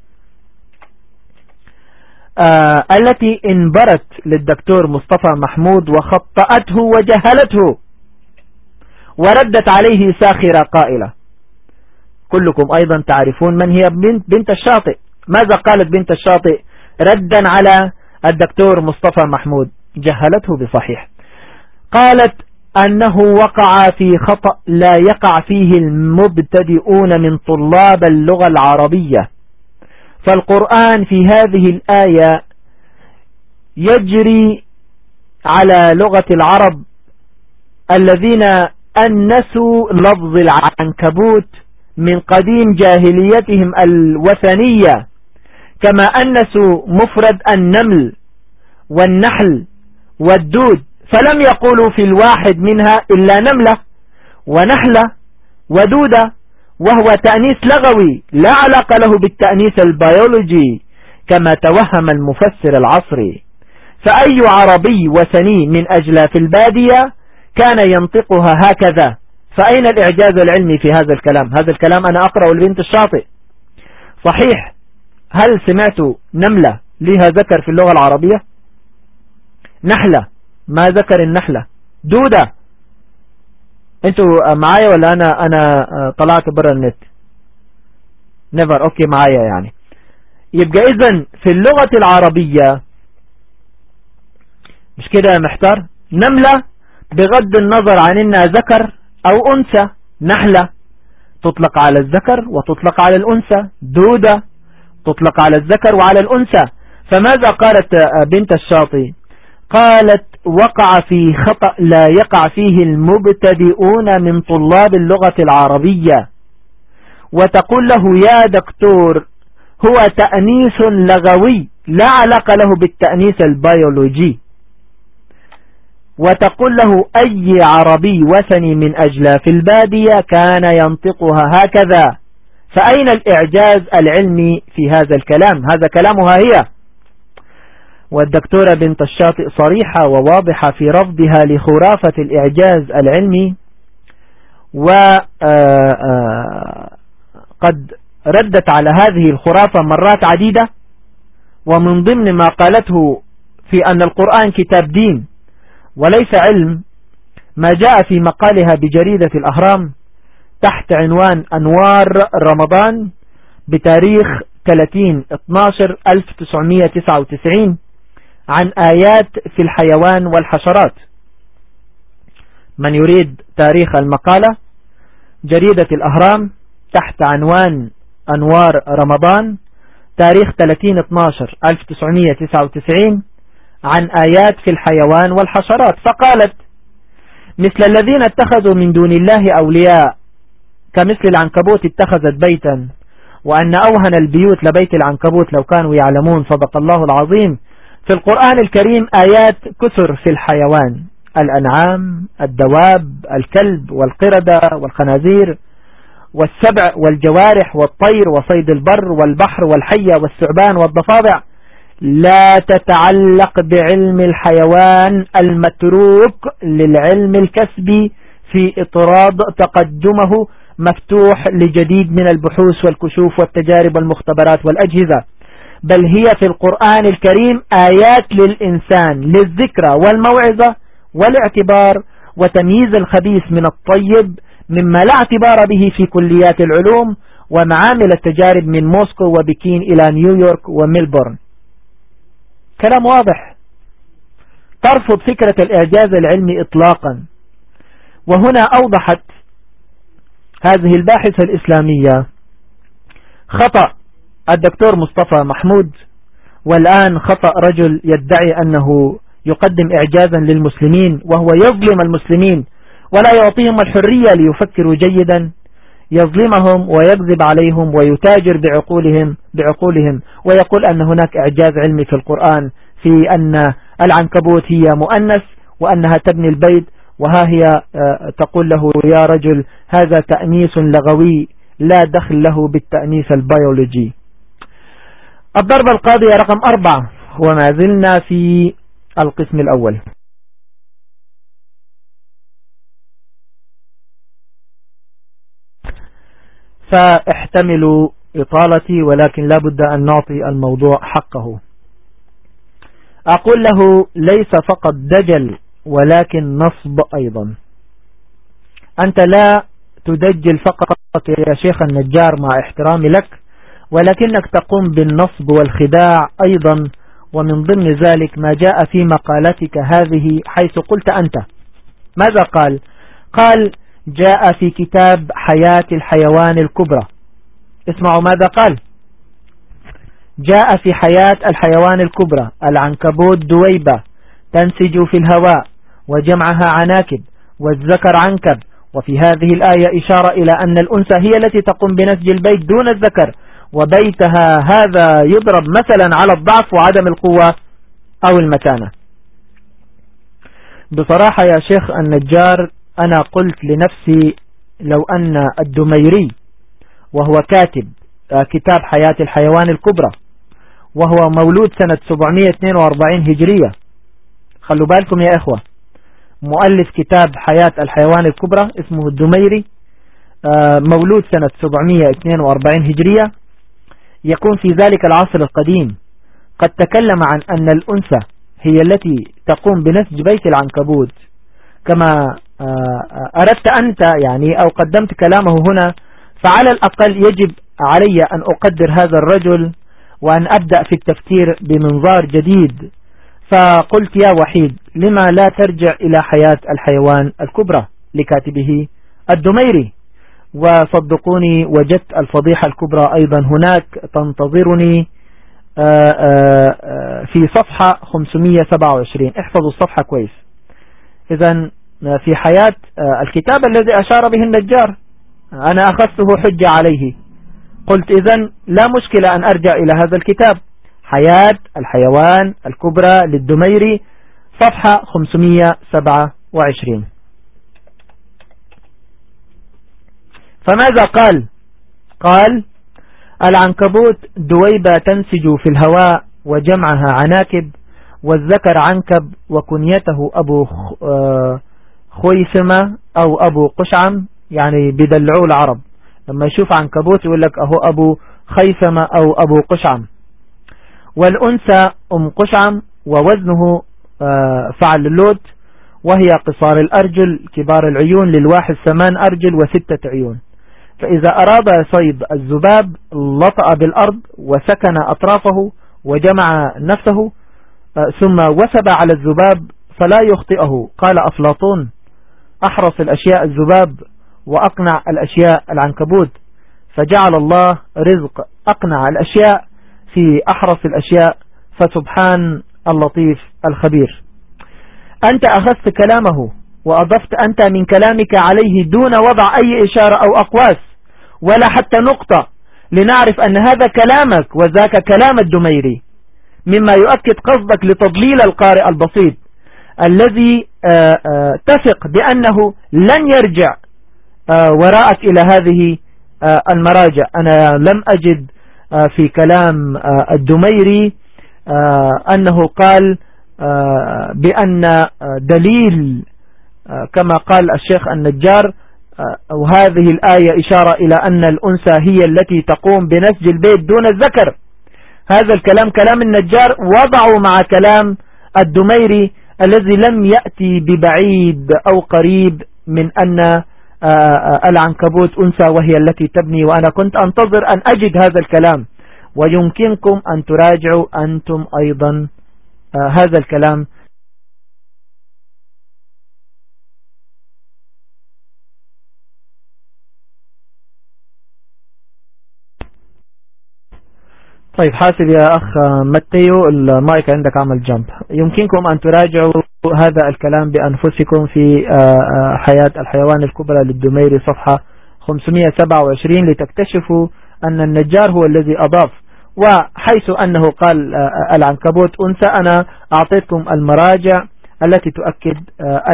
آه، التي انبرت للدكتور مصطفى محمود وخطأته وجهلته وردت عليه ساخرة قائلة. كلكم أيضا تعرفون من هي بنت, بنت الشاطئ. ماذا قالت بنت الشاطئ؟ ردا على الدكتور مصطفى محمود جهلته بصحيح. قالت أنه وقع في خطأ لا يقع فيه المبتدئون من طلاب اللغة العربية. فالقرآن في هذه الآية يجري على لغة العرب الذين أنسوا لفظ العنكبوت من قديم جاهليتهم الوثنية. كما أنسوا مفرد النمل والنحل والدود فلم يقولوا في الواحد منها إلا نملة ونحلة ودودة وهو تأنيس لغوي لا علاقة له بالتأنيس البيولوجي كما توهم المفسر العصري فأي عربي وثني من أجلاف البادية كان ينطقها هكذا؟ فأين الإعجاز العلمي في هذا الكلام؟ هذا الكلام أنا أقرأ البنت الشاطئ. صحيح هل سمعت نملة لها ذكر في اللغة العربية؟ نحلة. ما ذكر النحلة؟ دودة. أنتوا معايا ولا أنا أنا طلعت برا النت؟ نيفر أوكي معايا يعني. يبقى اذا في اللغة العربية مش كده يا محتار؟ نملة بغض النظر عن إنها ذكر أو أنثى نحلة تطلق على الذكر وتطلق على الأنثى دودة تطلق على الذكر وعلى الأنثى. فماذا قالت بنت الشاطئ؟ قالت وقع في خطأ لا يقع فيه المبتدئون من طلاب اللغة العربية. وتقول له يا دكتور هو تأنيس لغوي لا علاقة له بالتأنيس البيولوجي. وتقول له أي عربي وثني من أجلاف البادية كان ينطقها هكذا؟ فأين الإعجاز العلمي في هذا الكلام؟ هذا كلامها هي. والدكتورة بنت الشاطئ صريحة وواضحة في رفضها لخرافة الإعجاز العلمي. وقد آه، آه، ردت على هذه الخرافة مرات عديدة. ومن ضمن ما قالته في أن القرآن كتاب دين وليس علم ما جاء في مقالها بجريدة الأهرام. تحت عنوان أنوار رمضان بتاريخ 30-12-1999 عن آيات في الحيوان والحشرات. من يريد تاريخ المقالة جريدة الأهرام تحت عنوان أنوار رمضان تاريخ 30-12-1999 عن آيات في الحيوان والحشرات. فقالت مثل الذين اتخذوا من دون الله أولياء كمثل العنكبوت اتخذت بيتا وأن أوهن البيوت لبيت العنكبوت لو كانوا يعلمون صدق الله العظيم. في القرآن الكريم آيات كثر في الحيوان الأنعام الدواب الكلب والقردة والخنازير والسبع والجوارح والطير وصيد البر والبحر والحية والثعبان والضفادع. لا تتعلق بعلم الحيوان المتروك للعلم الكسبي في إطراد تقدمه. مفتوح لجديد من البحوث والكشوف والتجارب والمختبرات والأجهزة بل هي في القرآن الكريم آيات للإنسان للذكرى والموعظة والاعتبار وتمييز الخبيث من الطيب مما لا اعتبار به في كليات العلوم ومعامل التجارب من موسكو وبكين إلى نيويورك وميلبورن كلام واضح. ترفض فكرة الإعجاز العلمي إطلاقا. وهنا أوضحت هذه الباحثة الإسلامية. خطأ الدكتور مصطفى محمود والآن خطأ رجل يدعي أنه يقدم إعجازا للمسلمين وهو يظلم المسلمين ولا يعطيهم الحرية ليفكروا جيدا. يظلمهم ويكذب عليهم ويتاجر بعقولهم بعقولهم. ويقول أن هناك إعجاز علمي في القرآن في أن العنكبوت هي مؤنث وأنها تبني البيت. وها هي آه، تقول له يا رجل هذا تأنيس لغوي لا دخل له بالتأنيس البيولوجي. الضربة القاضية رقم أربعة وما زلنا في القسم الأول. فاحتملوا إطالتي ولكن لا بد أن نعطي الموضوع حقه. أقول له ليس فقط دجل ولكن نصب أيضا. أنت لا تدجل فقط يا شيخ النجار مع احترامي لك ولكنك تقوم بالنصب والخداع أيضا ومن ضمن ذلك ما جاء في مقالتك هذه حيث قلت أنت. ماذا قال؟ قال جاء في كتاب حياة الحيوان الكبرى. اسمعوا ماذا قال. جاء في حياة الحيوان الكبرى العنكبوت دويبة تنسج في الهواء. وجمعها عناكب والذكر عنكب. وفي هذه الآية إشارة إلى أن الأنثى هي التي تقوم بنسج البيت دون الذكر وبيتها هذا يضرب مثلا على الضعف وعدم القوة أو المتانة. بصراحة يا شيخ النجار أنا قلت لنفسي لو أن الدميري وهو كاتب آه، كتاب حياة الحيوان الكبرى وهو مولود سنة 742 هجرية. خلوا بالكم يا إخوة. مؤلف كتاب حياة الحيوان الكبرى اسمه الدميري آه، مولود سنة 742 هجرية. يكون في ذلك العصر القديم. قد تكلم عن أن الأنثى هي التي تقوم بنسج بيت العنكبوت. كما آه، أردت أنت يعني أو قدمت كلامه هنا فعلى الأقل يجب علي أن أقدر هذا الرجل وأن أبدأ في التفكير بمنظار جديد. فقلت يا وحيد لما لا ترجع إلى حياة الحيوان الكبرى لكاتبه الدميري؟ وصدقوني وجدت الفضيحة الكبرى أيضا هناك تنتظرني آه، آه، آه، في صفحة 527 احفظوا الصفحة كويس. إذا في حياة الكتاب الذي أشار به النجار. أنا أخذته حجة عليه. قلت إذا لا مشكلة أن أرجع إلى هذا الكتاب. حياة الحيوان الكبرى للدميري صفحة 527 فماذا قال؟ قال العنكبوت دويبة تنسج في الهواء وجمعها عناكب والذكر عنكب وكنيته أبو آه، خويثمة أو أبو قشعم يعني بدلعوا العرب. لما يشوف عنكبوت يقول لك أهو أبو خيثمة أو أبو قشعم. والأنثى أم قشعم ووزنه آه، فعل اللوت وهي قصار الأرجل كبار العيون للواحد ثمان أرجل وستة عيون. فإذا أراد صيد الذباب لطأ بالأرض وسكن أطرافه وجمع نفسه آه، ثم وسب على الذباب فلا يخطئه. قال أفلاطون أحرص الأشياء الذباب وأقنع الأشياء العنكبوت. فجعل الله رزق أقنع الأشياء في أحرص الأشياء فسبحان اللطيف الخبير. أنت أخذت كلامه وأضفت أنت من كلامك عليه دون وضع أي إشارة أو أقواس ولا حتى نقطة لنعرف أن هذا كلامك وذاك كلام الدميري مما يؤكد قصدك لتضليل القارئ البسيط الذي آه، آه، تثق بأنه لن يرجع آه، وراءك إلى هذه المراجع. أنا لم أجد في كلام الدميري أنه قال بأن دليل كما قال الشيخ النجار وهذه الآية إشارة إلى أن الأنثى هي التي تقوم بنسج البيت دون الذكر. هذا الكلام كلام النجار وضعوا مع كلام الدميري الذي لم يأتي ببعيد أو قريب من أن العنكبوت أنثى وهي التي تبني. وأنا كنت أنتظر أن أجد هذا الكلام. ويمكنكم أن تراجعوا أنتم أيضا هذا الكلام. طيب حاسب يا أخ متيو المايك عندك عمل جمب يمكنكم أن تراجعوا هذا الكلام بأنفسكم في آه، آه، حياة الحيوان الكبرى للدميري صفحة 527 لتكتشفوا أن النجار هو الذي أضاف وحيث أنه قال آه، العنكبوت أنثى أنا أعطيتكم المراجع التي تؤكد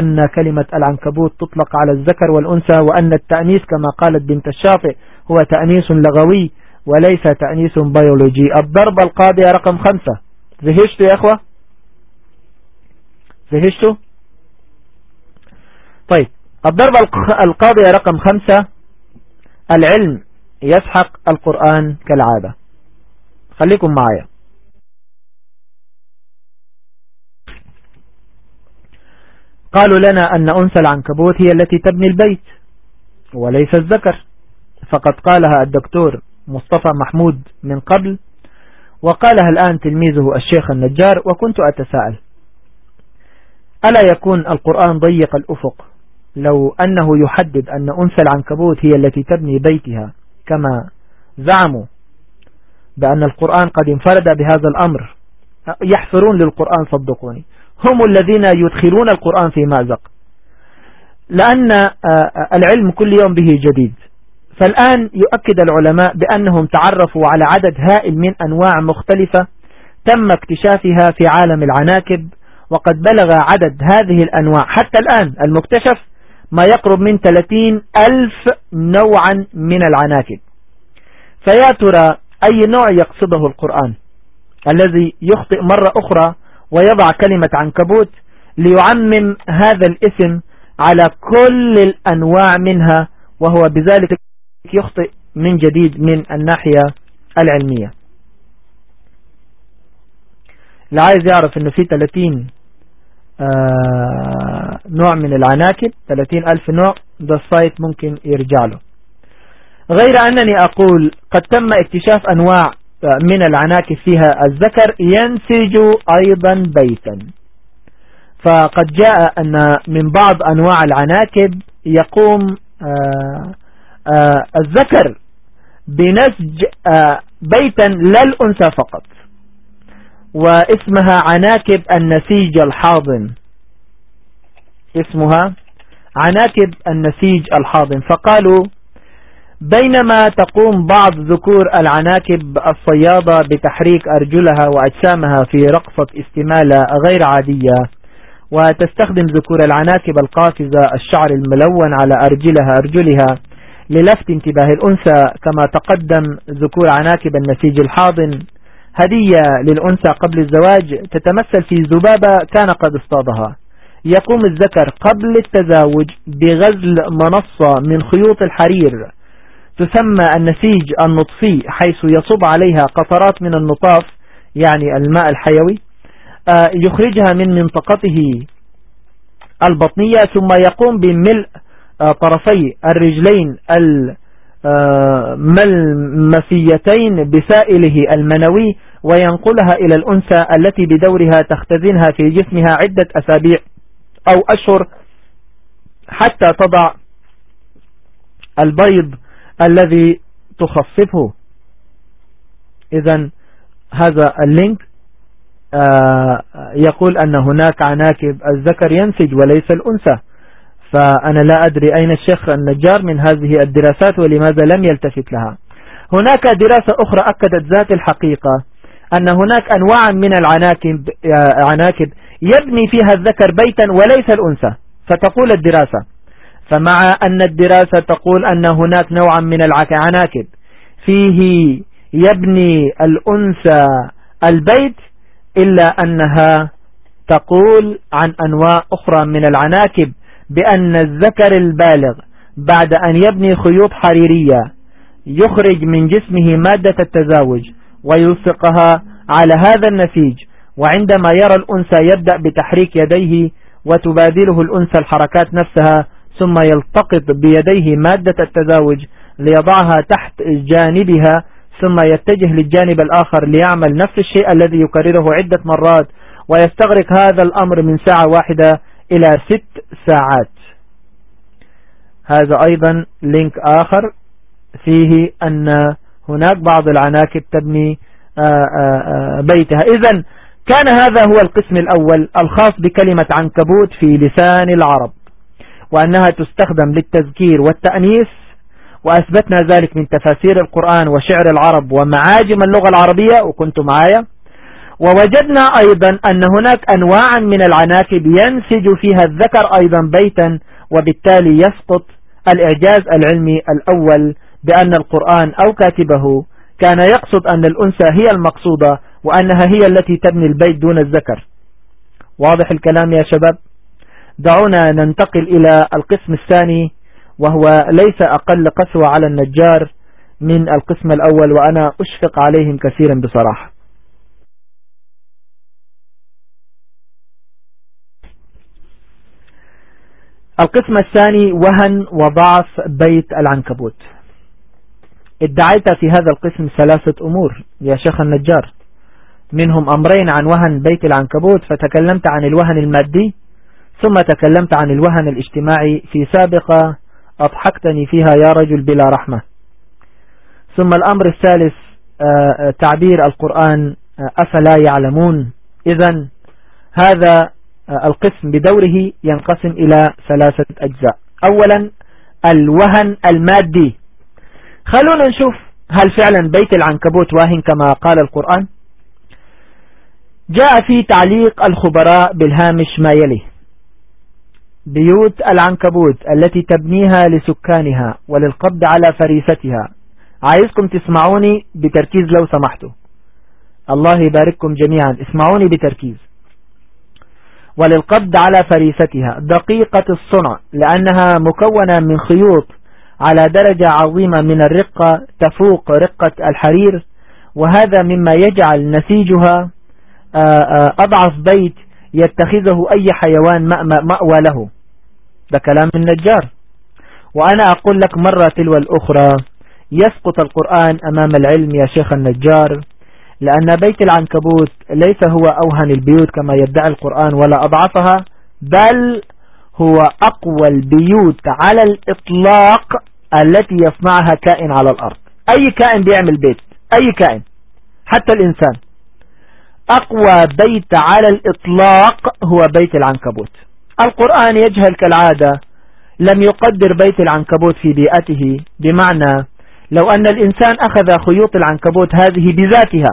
أن كلمة العنكبوت تطلق على الذكر والأنثى وأن التأنيث كما قالت بنت الشاطئ هو تأنيث لغوي وليس تأنيث بيولوجي. الضربة القاضية رقم خمسة. ذهشتوا يا أخوة؟ ذهشتوا طيب الضربة القاضية رقم خمسة. العلم يسحق القرآن كالعادة. خليكم معايا. قالوا لنا أن أنثى العنكبوت هي التي تبني البيت وليس الذكر. فقد قالها الدكتور مصطفى محمود من قبل وقالها الآن تلميذه الشيخ النجار وكنت أتساءل ألا يكون القرآن ضيق الأفق؟ لو أنه يحدد أن أنثى العنكبوت هي التي تبني بيتها كما زعموا بأن القرآن قد انفرد بهذا الأمر يحفرون للقرآن صدقوني. هم الذين يدخلون القرآن في مازق لأن العلم كل يوم به جديد. فالآن يؤكد العلماء بأنهم تعرفوا على عدد هائل من أنواع مختلفة تم اكتشافها في عالم العناكب وقد بلغ عدد هذه الأنواع. حتى الآن المكتشف ما يقرب من 30 ألف نوعا من العناكب. فيا ترى أي نوع يقصده القرآن؟ الذي يخطئ مرة أخرى ويضع كلمة عنكبوت ليعمم هذا الاسم على كل الأنواع منها وهو بذلك يخطئ من جديد من الناحية العلمية. اللي عايز يعرف إنه في 30 آه نوع من العناكب 30 ألف نوع ده السايت ممكن يرجع له. غير أنني أقول قد تم اكتشاف أنواع من العناكب فيها الذكر ينسج أيضا بيتا. فقد جاء أن من بعض أنواع العناكب يقوم آه، آه، الذكر بنسج آه، بيتا للأنثى فقط. واسمها عناكب النسيج الحاضن. اسمها عناكب النسيج الحاضن. فقالوا بينما تقوم بعض ذكور العناكب الصيادة بتحريك أرجلها وأجسامها في رقصة استمالة غير عادية وتستخدم ذكور العناكب القافزة الشعر الملون على أرجلها أرجلها للفت انتباه الأنثى كما تقدم ذكور عناكب النسيج الحاضن. هدية للأنثى قبل الزواج تتمثل في ذبابة كان قد اصطادها. يقوم الذكر قبل التزاوج بغزل منصة من خيوط الحرير. تسمى النسيج النطفي حيث يصب عليها قطرات من النطاف يعني الماء الحيوي آه، يخرجها من منطقته البطنية ثم يقوم بملء طرفي الرجلين الملمسيتين بسائله المنوي وينقلها إلى الأنثى التي بدورها تختزنها في جسمها عدة أسابيع أو أشهر حتى تضع البيض الذي تخففه. إذا هذا اللينك آه، يقول أن هناك عناكب الذكر ينسج وليس الأنثى. فأنا لا أدري أين الشيخ النجار من هذه الدراسات ولماذا لم يلتفت لها. هناك دراسة أخرى أكدت ذات الحقيقة أن هناك أنواع من العناكب عناكب يبني فيها الذكر بيتا وليس الأنثى فتقول الدراسة. فمع أن الدراسة تقول أن هناك نوعا من العناكب فيه يبني الأنثى البيت إلا أنها تقول عن أنواع أخرى من العناكب بأن الذكر البالغ بعد أن يبني خيوط حريرية يخرج من جسمه مادة التزاوج ويلصقها على هذا النسيج وعندما يرى الأنثى يبدأ بتحريك يديه وتبادله الأنثى الحركات نفسها ثم يلتقط بيديه مادة التزاوج ليضعها تحت جانبها ثم يتجه للجانب الآخر ليعمل نفس الشيء الذي يكرره عدة مرات ويستغرق هذا الأمر من ساعة واحدة إلى ست ساعات. هذا أيضا لينك آخر فيه أن هناك بعض العناكب تبني آه، آه، آه، بيتها. إذا كان هذا هو القسم الأول الخاص بكلمة عنكبوت في لسان العرب وأنها تستخدم للتذكير والتأنيث وأثبتنا ذلك من تفاسير القرآن وشعر العرب ومعاجم اللغة العربية وكنت معايا. ووجدنا أيضا أن هناك أنواعا من العناكب ينسج فيها الذكر أيضا بيتا وبالتالي يسقط الإعجاز العلمي الأول بأن القرآن أو كاتبه كان يقصد أن الأنثى هي المقصودة وأنها هي التي تبني البيت دون الذكر. واضح الكلام يا شباب؟ دعونا ننتقل إلى القسم الثاني وهو ليس أقل قسوة على النجار من القسم الأول وأنا أشفق عليهم كثيرا بصراحة. القسم الثاني وهن وضعف بيت العنكبوت. ادعيت في هذا القسم ثلاثة أمور يا شيخ النجار. منهم أمرين عن وهن بيت العنكبوت فتكلمت عن الوهن المادي ثم تكلمت عن الوهن الاجتماعي في سابقة أضحكتني فيها يا رجل بلا رحمة. ثم الأمر الثالث آه، آه، تعبير القرآن آه، أفلا يعلمون. إذا هذا القسم بدوره ينقسم إلى ثلاثة أجزاء. أولا الوهن المادي. خلونا نشوف هل فعلا بيت العنكبوت واهن كما قال القرآن؟ جاء في تعليق الخبراء بالهامش ما يلي. بيوت العنكبوت التي تبنيها لسكانها وللقبض على فريستها. عايزكم تسمعوني بتركيز لو سمحتوا. الله يبارككم جميعا. اسمعوني بتركيز. وللقبض على فريستها. دقيقة الصنع لأنها مكونة من خيوط على درجة عظيمة من الرقة تفوق رقة الحرير وهذا مما يجعل نسيجها آه، آه، أضعف بيت يتخذه أي حيوان مأوى له. ده كلام النجار. وأنا أقول لك مرة تلو الأخرى يسقط القرآن أمام العلم يا شيخ النجار لأن بيت العنكبوت ليس هو أوهن البيوت كما يدعي القرآن ولا أضعفها بل هو أقوى البيوت على الإطلاق التي يصنعها كائن على الأرض. أي كائن بيعمل بيت أي كائن حتى الإنسان. أقوى بيت على الإطلاق هو بيت العنكبوت. القرآن يجهل كالعادة لم يقدر بيت العنكبوت في بيئته بمعنى لو أن الإنسان أخذ خيوط العنكبوت هذه بذاتها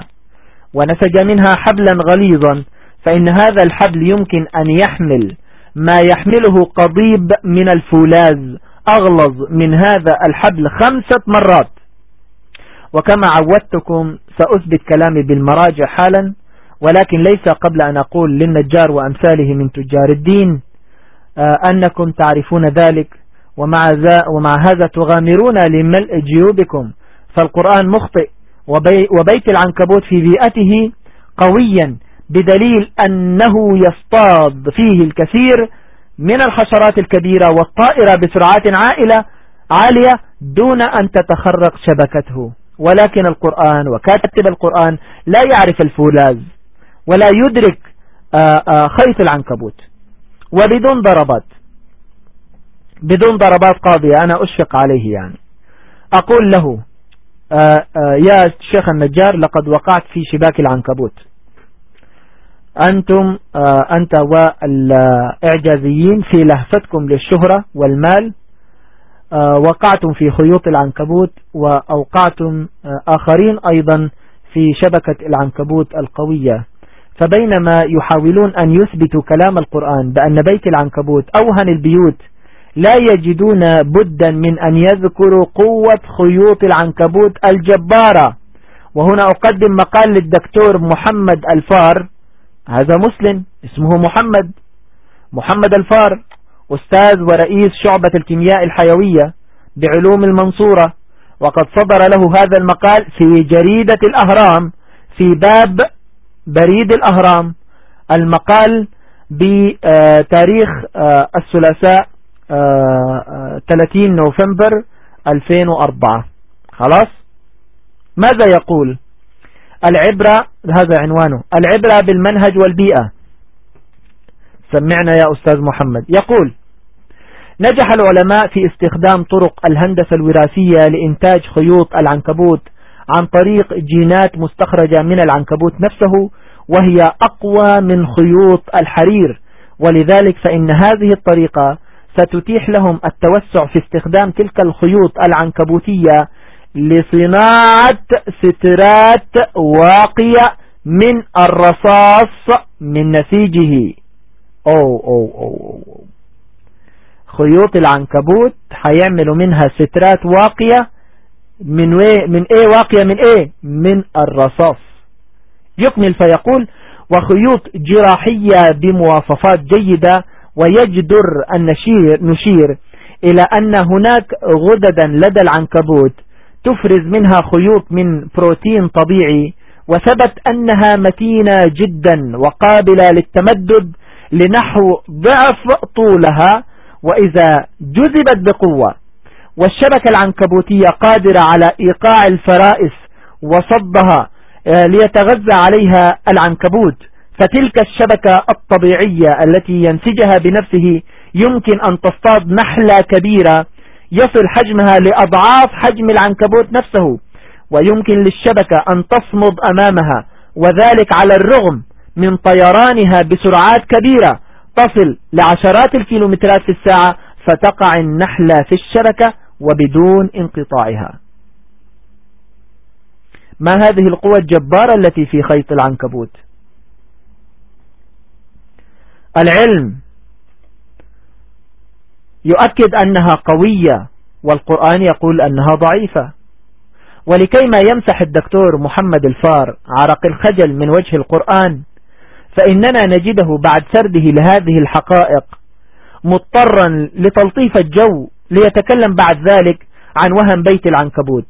ونسج منها حبلا غليظا فإن هذا الحبل يمكن أن يحمل. ما يحمله قضيب من الفولاذ أغلظ من هذا الحبل خمسة مرات. وكما عودتكم سأثبت كلامي بالمراجع حالا ولكن ليس قبل أن أقول للنجار وأمثاله من تجار الدين آه، أنكم تعرفون ذلك ومع, ومع هذا تغامرون لملء جيوبكم. فالقرآن مخطئ. وبيت العنكبوت في بيئته قويا بدليل أنه يصطاد فيه الكثير من الحشرات الكبيرة والطائرة بسرعات عائلة عالية دون أن تتخرق شبكته. ولكن القرآن وكاتب القرآن لا يعرف الفولاذ ولا يدرك آه، آه، خيط العنكبوت. وبدون ضربات بدون ضربات قاضية أنا أشفق عليه يعني. أقول له يا شيخ النجار لقد وقعت في شباك العنكبوت. أنتم أنت والإعجازيين في لهفتكم للشهرة والمال. وقعتم في خيوط العنكبوت وأوقعتم آخرين أيضا في شبكة العنكبوت القوية. فبينما يحاولون أن يثبتوا كلام القرآن بأن بيت العنكبوت أوهن البيوت لا يجدون بدا من أن يذكروا قوة خيوط العنكبوت الجبارة. وهنا أقدم مقال للدكتور محمد الفار. هذا مسلم اسمه محمد. محمد الفار أستاذ ورئيس شعبة الكيمياء الحيوية بعلوم المنصورة. وقد صدر له هذا المقال في جريدة الأهرام في باب بريد الأهرام. المقال بتاريخ آه، الثلاثاء 30 آه، آه، نوفمبر 2004 خلاص؟ ماذا يقول؟ العبرة هذا عنوانه العبرة بالمنهج والبيئة. سمعنا يا أستاذ محمد. يقول نجح العلماء في استخدام طرق الهندسة الوراثية لإنتاج خيوط العنكبوت عن طريق جينات مستخرجة من العنكبوت نفسه وهي أقوى من خيوط الحرير. ولذلك فإن هذه الطريقة ستتيح لهم التوسع في استخدام تلك الخيوط العنكبوتية لصناعة سترات واقية من الرصاص من نسيجه. أو أو أو أو خيوط العنكبوت حيعملوا منها سترات واقية من وي من إيه واقية من إيه؟ من الرصاص. يكمل فيقول وخيوط جراحية بمواصفات جيدة ويجدر النشير نشير إلى أن هناك غددا لدى العنكبوت تفرز منها خيوط من بروتين طبيعي وثبت أنها متينة جدا وقابلة للتمدد لنحو ضعف طولها وإذا جذبت بقوة. والشبكة العنكبوتية قادرة على إيقاع الفرائس وصدها آه، ليتغذى عليها العنكبوت. فتلك الشبكة الطبيعية التي ينسجها بنفسه يمكن أن تصطاد نحلة كبيرة يصل حجمها لأضعاف حجم العنكبوت نفسه ويمكن للشبكة أن تصمد أمامها وذلك على الرغم من طيرانها بسرعات كبيرة تصل لعشرات الكيلومترات في الساعة فتقع النحلة في الشبكة وبدون انقطاعها. ما هذه القوة الجبارة التي في خيط العنكبوت؟ العلم يؤكد أنها قوية والقرآن يقول أنها ضعيفة. ولكي ما يمسح الدكتور محمد الفار عرق الخجل من وجه القرآن فإننا نجده بعد سرده لهذه الحقائق مضطرا لتلطيف الجو ليتكلم بعد ذلك عن وهم بيت العنكبوت.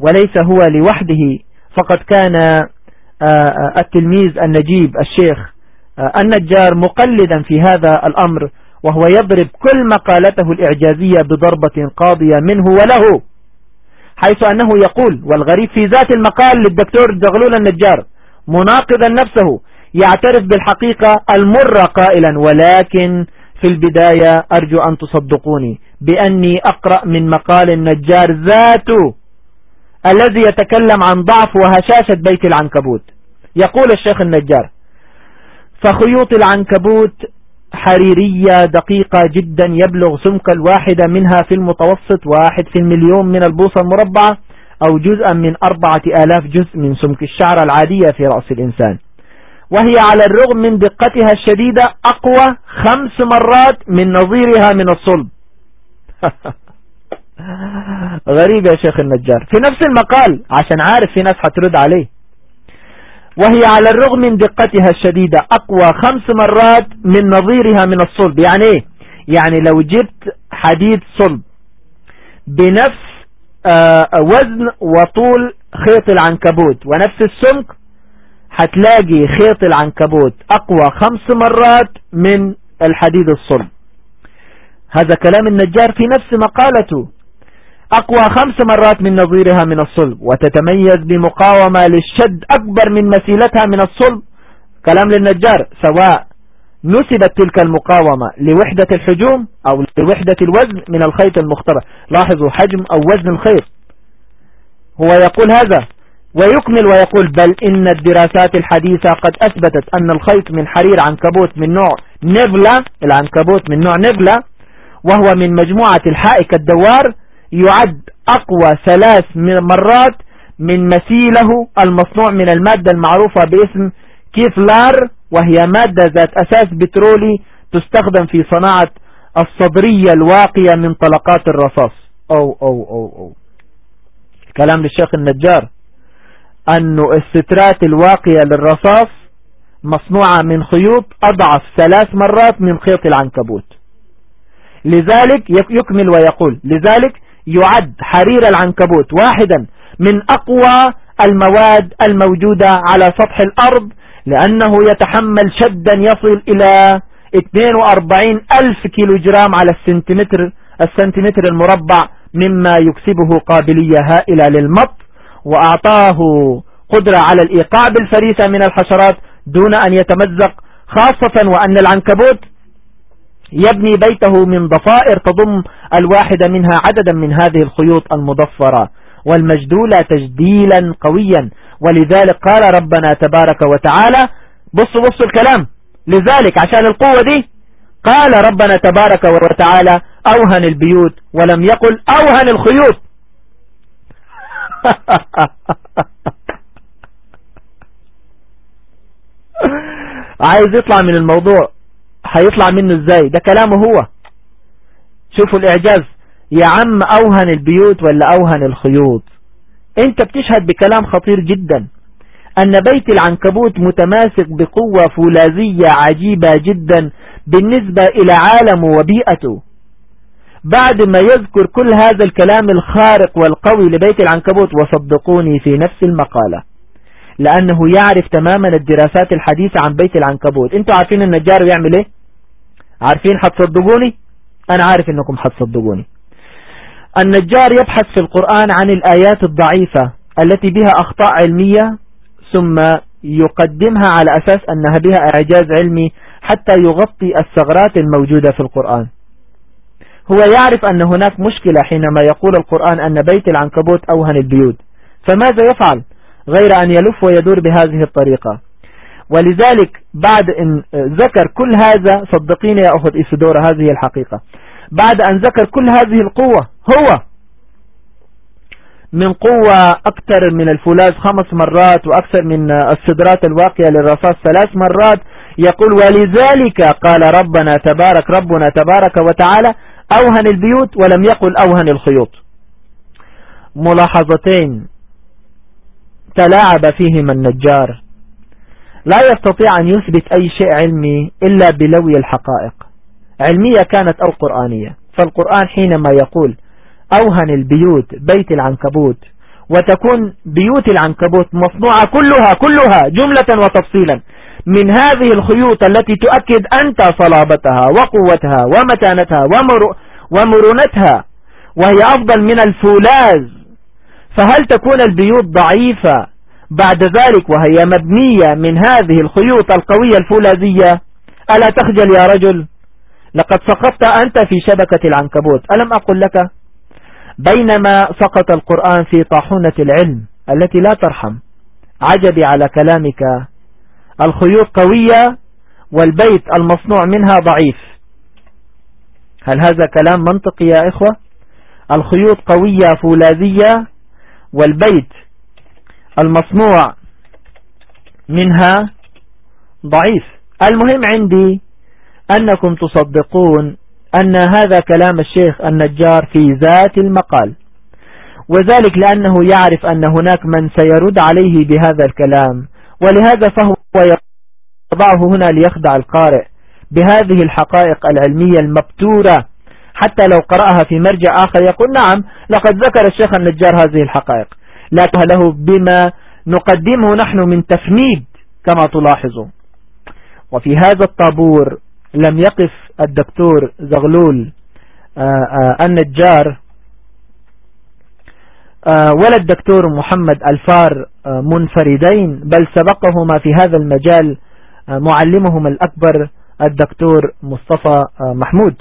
وليس هو لوحده فقد كان آه، آه، التلميذ النجيب الشيخ النجار مقلدا في هذا الأمر وهو يضرب كل مقالته الإعجازية بضربة قاضية منه وله حيث أنه يقول والغريب في ذات المقال للدكتور جغلول النجار مناقضا نفسه يعترف بالحقيقة المرة قائلا ولكن في البداية أرجو أن تصدقوني بأني أقرأ من مقال النجار ذاته الذي يتكلم عن ضعف وهشاشة بيت العنكبوت. يقول الشيخ النجار فخيوط العنكبوت حريرية دقيقة جدا يبلغ سمك الواحدة منها في المتوسط واحد في المليون من البوصة المربعة أو جزءا من أربعة آلاف جزء من سمك الشعر العادية في رأس الإنسان. وهي على الرغم من دقتها الشديدة أقوى خمس مرات من نظيرها من الصلب. غريب يا شيخ النجار. في نفس المقال عشان عارف في ناس هترد عليه. وهي على الرغم من دقتها الشديدة أقوى خمس مرات من نظيرها من الصلب. يعني إيه؟ يعني لو جبت حديد صلب بنفس آه وزن وطول خيط العنكبوت ونفس السمك هتلاقي خيط العنكبوت أقوى خمس مرات من الحديد الصلب. هذا كلام النجار في نفس مقالته. أقوى خمس مرات من نظيرها من الصلب وتتميز بمقاومة للشد أكبر من مسيلتها من الصلب. كلام للنجار سواء نسبت تلك المقاومة لوحدة الحجوم أو لوحدة الوزن من الخيط المختبر لاحظوا حجم أو وزن الخيط. هو يقول هذا ويكمل ويقول بل إن الدراسات الحديثة قد أثبتت أن الخيط من حرير عنكبوت من نوع Nephila العنكبوت من نوع Nephila وهو من مجموعة الحائك الدوار يعد أقوى ثلاث مرات من مثيله المصنوع من المادة المعروفة باسم Kevlar وهي مادة ذات أساس بترولي تستخدم في صناعة الصدرية الواقية من طلقات الرصاص. أو أو أو أو. كلام للشيخ النجار. أنه السترات الواقية للرصاص مصنوعة من خيوط أضعف ثلاث مرات من خيط العنكبوت. لذلك يكمل ويقول لذلك يعد حرير العنكبوت واحدا من أقوى المواد الموجودة على سطح الأرض لأنه يتحمل شدا يصل إلى 42 ألف كيلوجرام على السنتيمتر السنتيمتر المربع مما يكسبه قابلية هائلة للمط وأعطاه قدرة على الإيقاع بالفريسة من الحشرات دون أن يتمزق خاصة وأن العنكبوت يبني بيته من ضفائر تضم الواحدة منها عددا من هذه الخيوط المضفرة. والمجدولة تجديلا قويا. ولذلك قال ربنا تبارك وتعالى بصوا بصوا الكلام. لذلك عشان القوة دي قال ربنا تبارك وتعالى أوهن البيوت ولم يقل أوهن الخيوط. عايز يطلع من الموضوع. هيطلع منه إزاي؟ ده كلامه هو. شوفوا الإعجاز. يا عم أوهن البيوت ولا أوهن الخيوط؟ أنت بتشهد بكلام خطير جدا. أن بيت العنكبوت متماسك بقوة فولاذية عجيبة جدا بالنسبة إلى عالمه وبيئته. بعد ما يذكر كل هذا الكلام الخارق والقوي لبيت العنكبوت وصدقوني في نفس المقالة. لأنه يعرف تماما الدراسات الحديثة عن بيت العنكبوت. أنتوا عارفين النجار يعمل إيه؟ عارفين حتصدقوني أنا عارف إنكم حتصدقوني النجار يبحث في القرآن عن الآيات الضعيفة التي بها أخطاء علمية ثم يقدمها على أساس أنها بها إعجاز علمي حتى يغطي الثغرات الموجودة في القرآن. هو يعرف أن هناك مشكلة حينما يقول القرآن أن بيت العنكبوت أوهن البيوت. فماذا يفعل؟ غير أن يلف ويدور بهذه الطريقة. ولذلك بعد أن ذكر كل هذا صدقيني يا أخذ إسدور هذه الحقيقة. بعد أن ذكر كل هذه القوة هو من قوة أكثر من الفولاذ خمس مرات وأكثر من الصدرات الواقية للرصاص ثلاث مرات يقول ولذلك قال ربنا تبارك ربنا تبارك وتعالى أوهن البيوت ولم يقل أوهن الخيوط. ملاحظتين. تلاعب فيهم النجار. لا يستطيع أن يثبت أي شيء علمي إلا بلوي الحقائق. علمية كانت أو قرآنية. فالقرآن حينما يقول أوهن البيوت بيت العنكبوت وتكون بيوت العنكبوت مصنوعة كلها كلها جملة وتفصيلا من هذه الخيوط التي تؤكد أنت صلابتها وقوتها ومتانتها ومر ومرونتها وهي أفضل من الفولاذ. فهل تكون البيوت ضعيفة بعد ذلك وهي مبنية من هذه الخيوط القوية الفولاذية؟ ألا تخجل يا رجل؟ لقد سقطت أنت في شبكة العنكبوت. ألم أقل لك؟ بينما سقط القرآن في طاحونة العلم التي لا ترحم. عجبي على كلامك. الخيوط قوية والبيت المصنوع منها ضعيف. هل هذا كلام منطقي يا إخوة؟ الخيوط قوية فولاذية والبيت المصنوع منها ضعيف. المهم عندي أنكم تصدقون أن هذا كلام الشيخ النجار في ذات المقال وذلك لأنه يعرف أن هناك من سيرد عليه بهذا الكلام ولهذا فهو يضعه هنا ليخدع القارئ بهذه الحقائق العلمية المبتورة حتى لو قرأها في مرجع آخر يقول نعم لقد ذكر الشيخ النجار هذه الحقائق. لكن له بما نقدمه نحن من تفنيد كما تلاحظون وفي هذا الطابور لم يقف الدكتور زغلول آه، آه، النجار آه، ولا الدكتور محمد الفار منفردين بل سبقهما في هذا المجال معلمهم الأكبر الدكتور مصطفى محمود.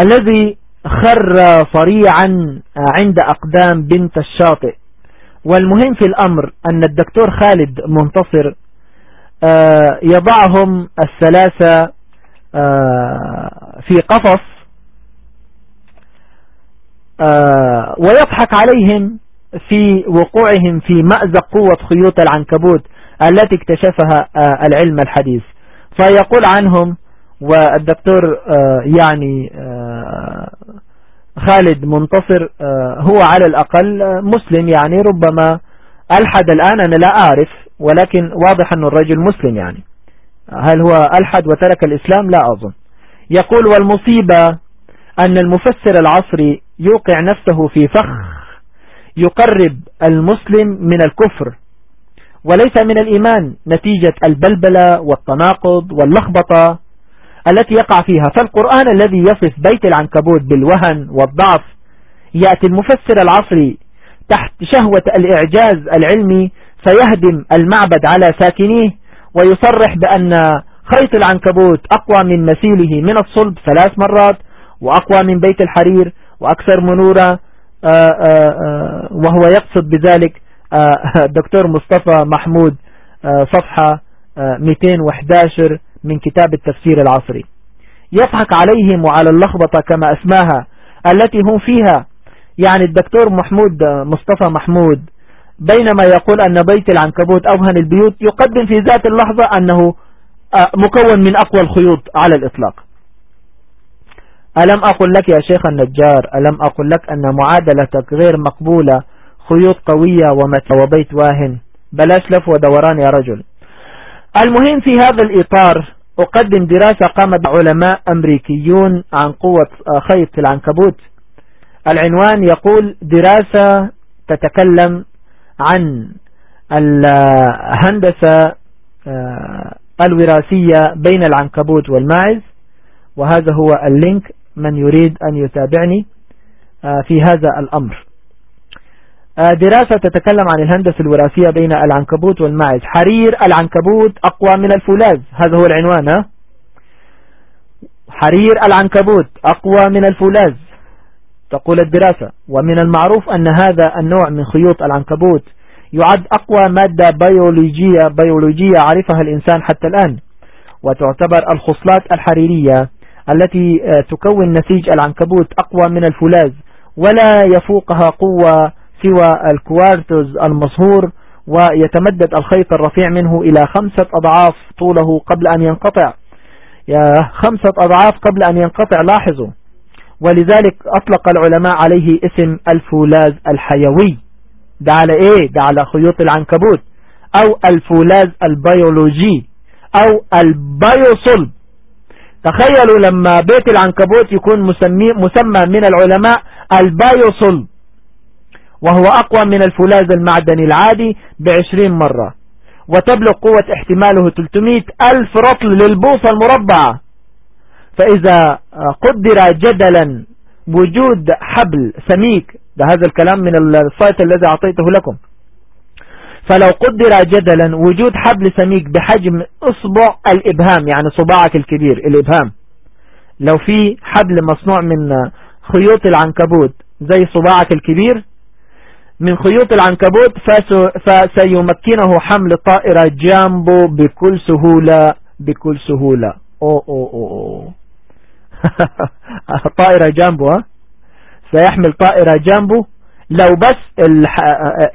الذي خر صريعا عند أقدام بنت الشاطئ. والمهم في الأمر أن الدكتور خالد منتصر آه، يضعهم الثلاثة آه، في قفص آه، ويضحك عليهم في وقوعهم في مأزق قوة خيوط العنكبوت التي اكتشفها العلم الحديث. فيقول عنهم والدكتور يعني خالد منتصر هو على الأقل مسلم يعني. ربما ألحد الآن أنا لا أعرف ولكن واضح أن الرجل مسلم يعني. هل هو ألحد وترك الإسلام؟ لا أظن. يقول والمصيبة أن المفسر العصري يوقع نفسه في فخ يقرب المسلم من الكفر وليس من الإيمان نتيجة البلبلة والتناقض واللخبطة التي يقع فيها. فالقرآن الذي يصف بيت العنكبوت بالوهن والضعف يأتي المفسر العصري تحت شهوة الإعجاز العلمي فيهدم المعبد على ساكنيه ويصرح بأن خيط العنكبوت أقوى من مثيله من الصلب ثلاث مرات وأقوى من بيت الحرير وأكثر منورة آه، آه، آه، وهو يقصد بذلك الدكتور مصطفى محمود صفحة 211 من كتاب التفسير العصري. يضحك عليهم وعلى اللخبطة كما أسماها التي هم فيها. يعني الدكتور محمود مصطفى محمود بينما يقول أن بيت العنكبوت أوهن البيوت يقدم في ذات اللحظة أنه آه، مكون من أقوى الخيوط على الإطلاق. ألم أقل لك يا شيخ النجار؟ ألم أقل لك أن معادلتك غير مقبولة؟ خيوط قوية ومتى وبيت واهن. بلاش لف ودوران يا رجل. المهم في هذا الإطار أقدم دراسة قام بعلماء أمريكيون عن قوة آه، خيط العنكبوت. العنوان يقول دراسة تتكلم عن الهندسة آه، الوراثية بين العنكبوت والماعز. وهذا هو اللينك من يريد أن يتابعني آه، في هذا الأمر. آه، دراسة تتكلم عن الهندسة الوراثية بين العنكبوت والماعز. حرير العنكبوت أقوى من الفولاذ. هذا هو العنوان ها؟ حرير العنكبوت أقوى من الفولاذ. تقول الدراسة. ومن المعروف أن هذا النوع من خيوط العنكبوت يعد أقوى مادة بيولوجية بيولوجية عرفها الإنسان حتى الآن وتعتبر الخصلات الحريرية التي آه، تكون نسيج العنكبوت أقوى من الفولاذ ولا يفوقها قوة سوى الكوارتز المصهور ويتمدد الخيط الرفيع منه إلى خمسة أضعاف طوله قبل أن ينقطع. خمسة أضعاف قبل أن ينقطع لاحظوا. ولذلك أطلق العلماء عليه اسم الفولاذ الحيوي. ده على إيه؟ ده على خيوط العنكبوت. أو الفولاذ البيولوجي. أو البيوصلب تخيلوا لما بيت العنكبوت يكون مسمي, مسمى من العلماء البيوصلب وهو أقوى من الفولاذ المعدني العادي بعشرين مرة. وتبلغ قوة احتماله 300 ألف رطل للبوصة المربعة. فإذا قدر جدلا وجود حبل سميك ده هذا الكلام من ال site الذي أعطيته لكم. فلو قدر جدلا وجود حبل سميك بحجم أصبع الإبهام يعني صباعك الكبير الإبهام. لو في حبل مصنوع من خيوط العنكبوت زي صباعك الكبير من خيوط العنكبوت فسيمكنه حمل طائرة جامبو بكل سهولة بكل سهولة. أو أو أو أو. طائرة جامبو ها؟ سيحمل طائرة جامبو. لو بس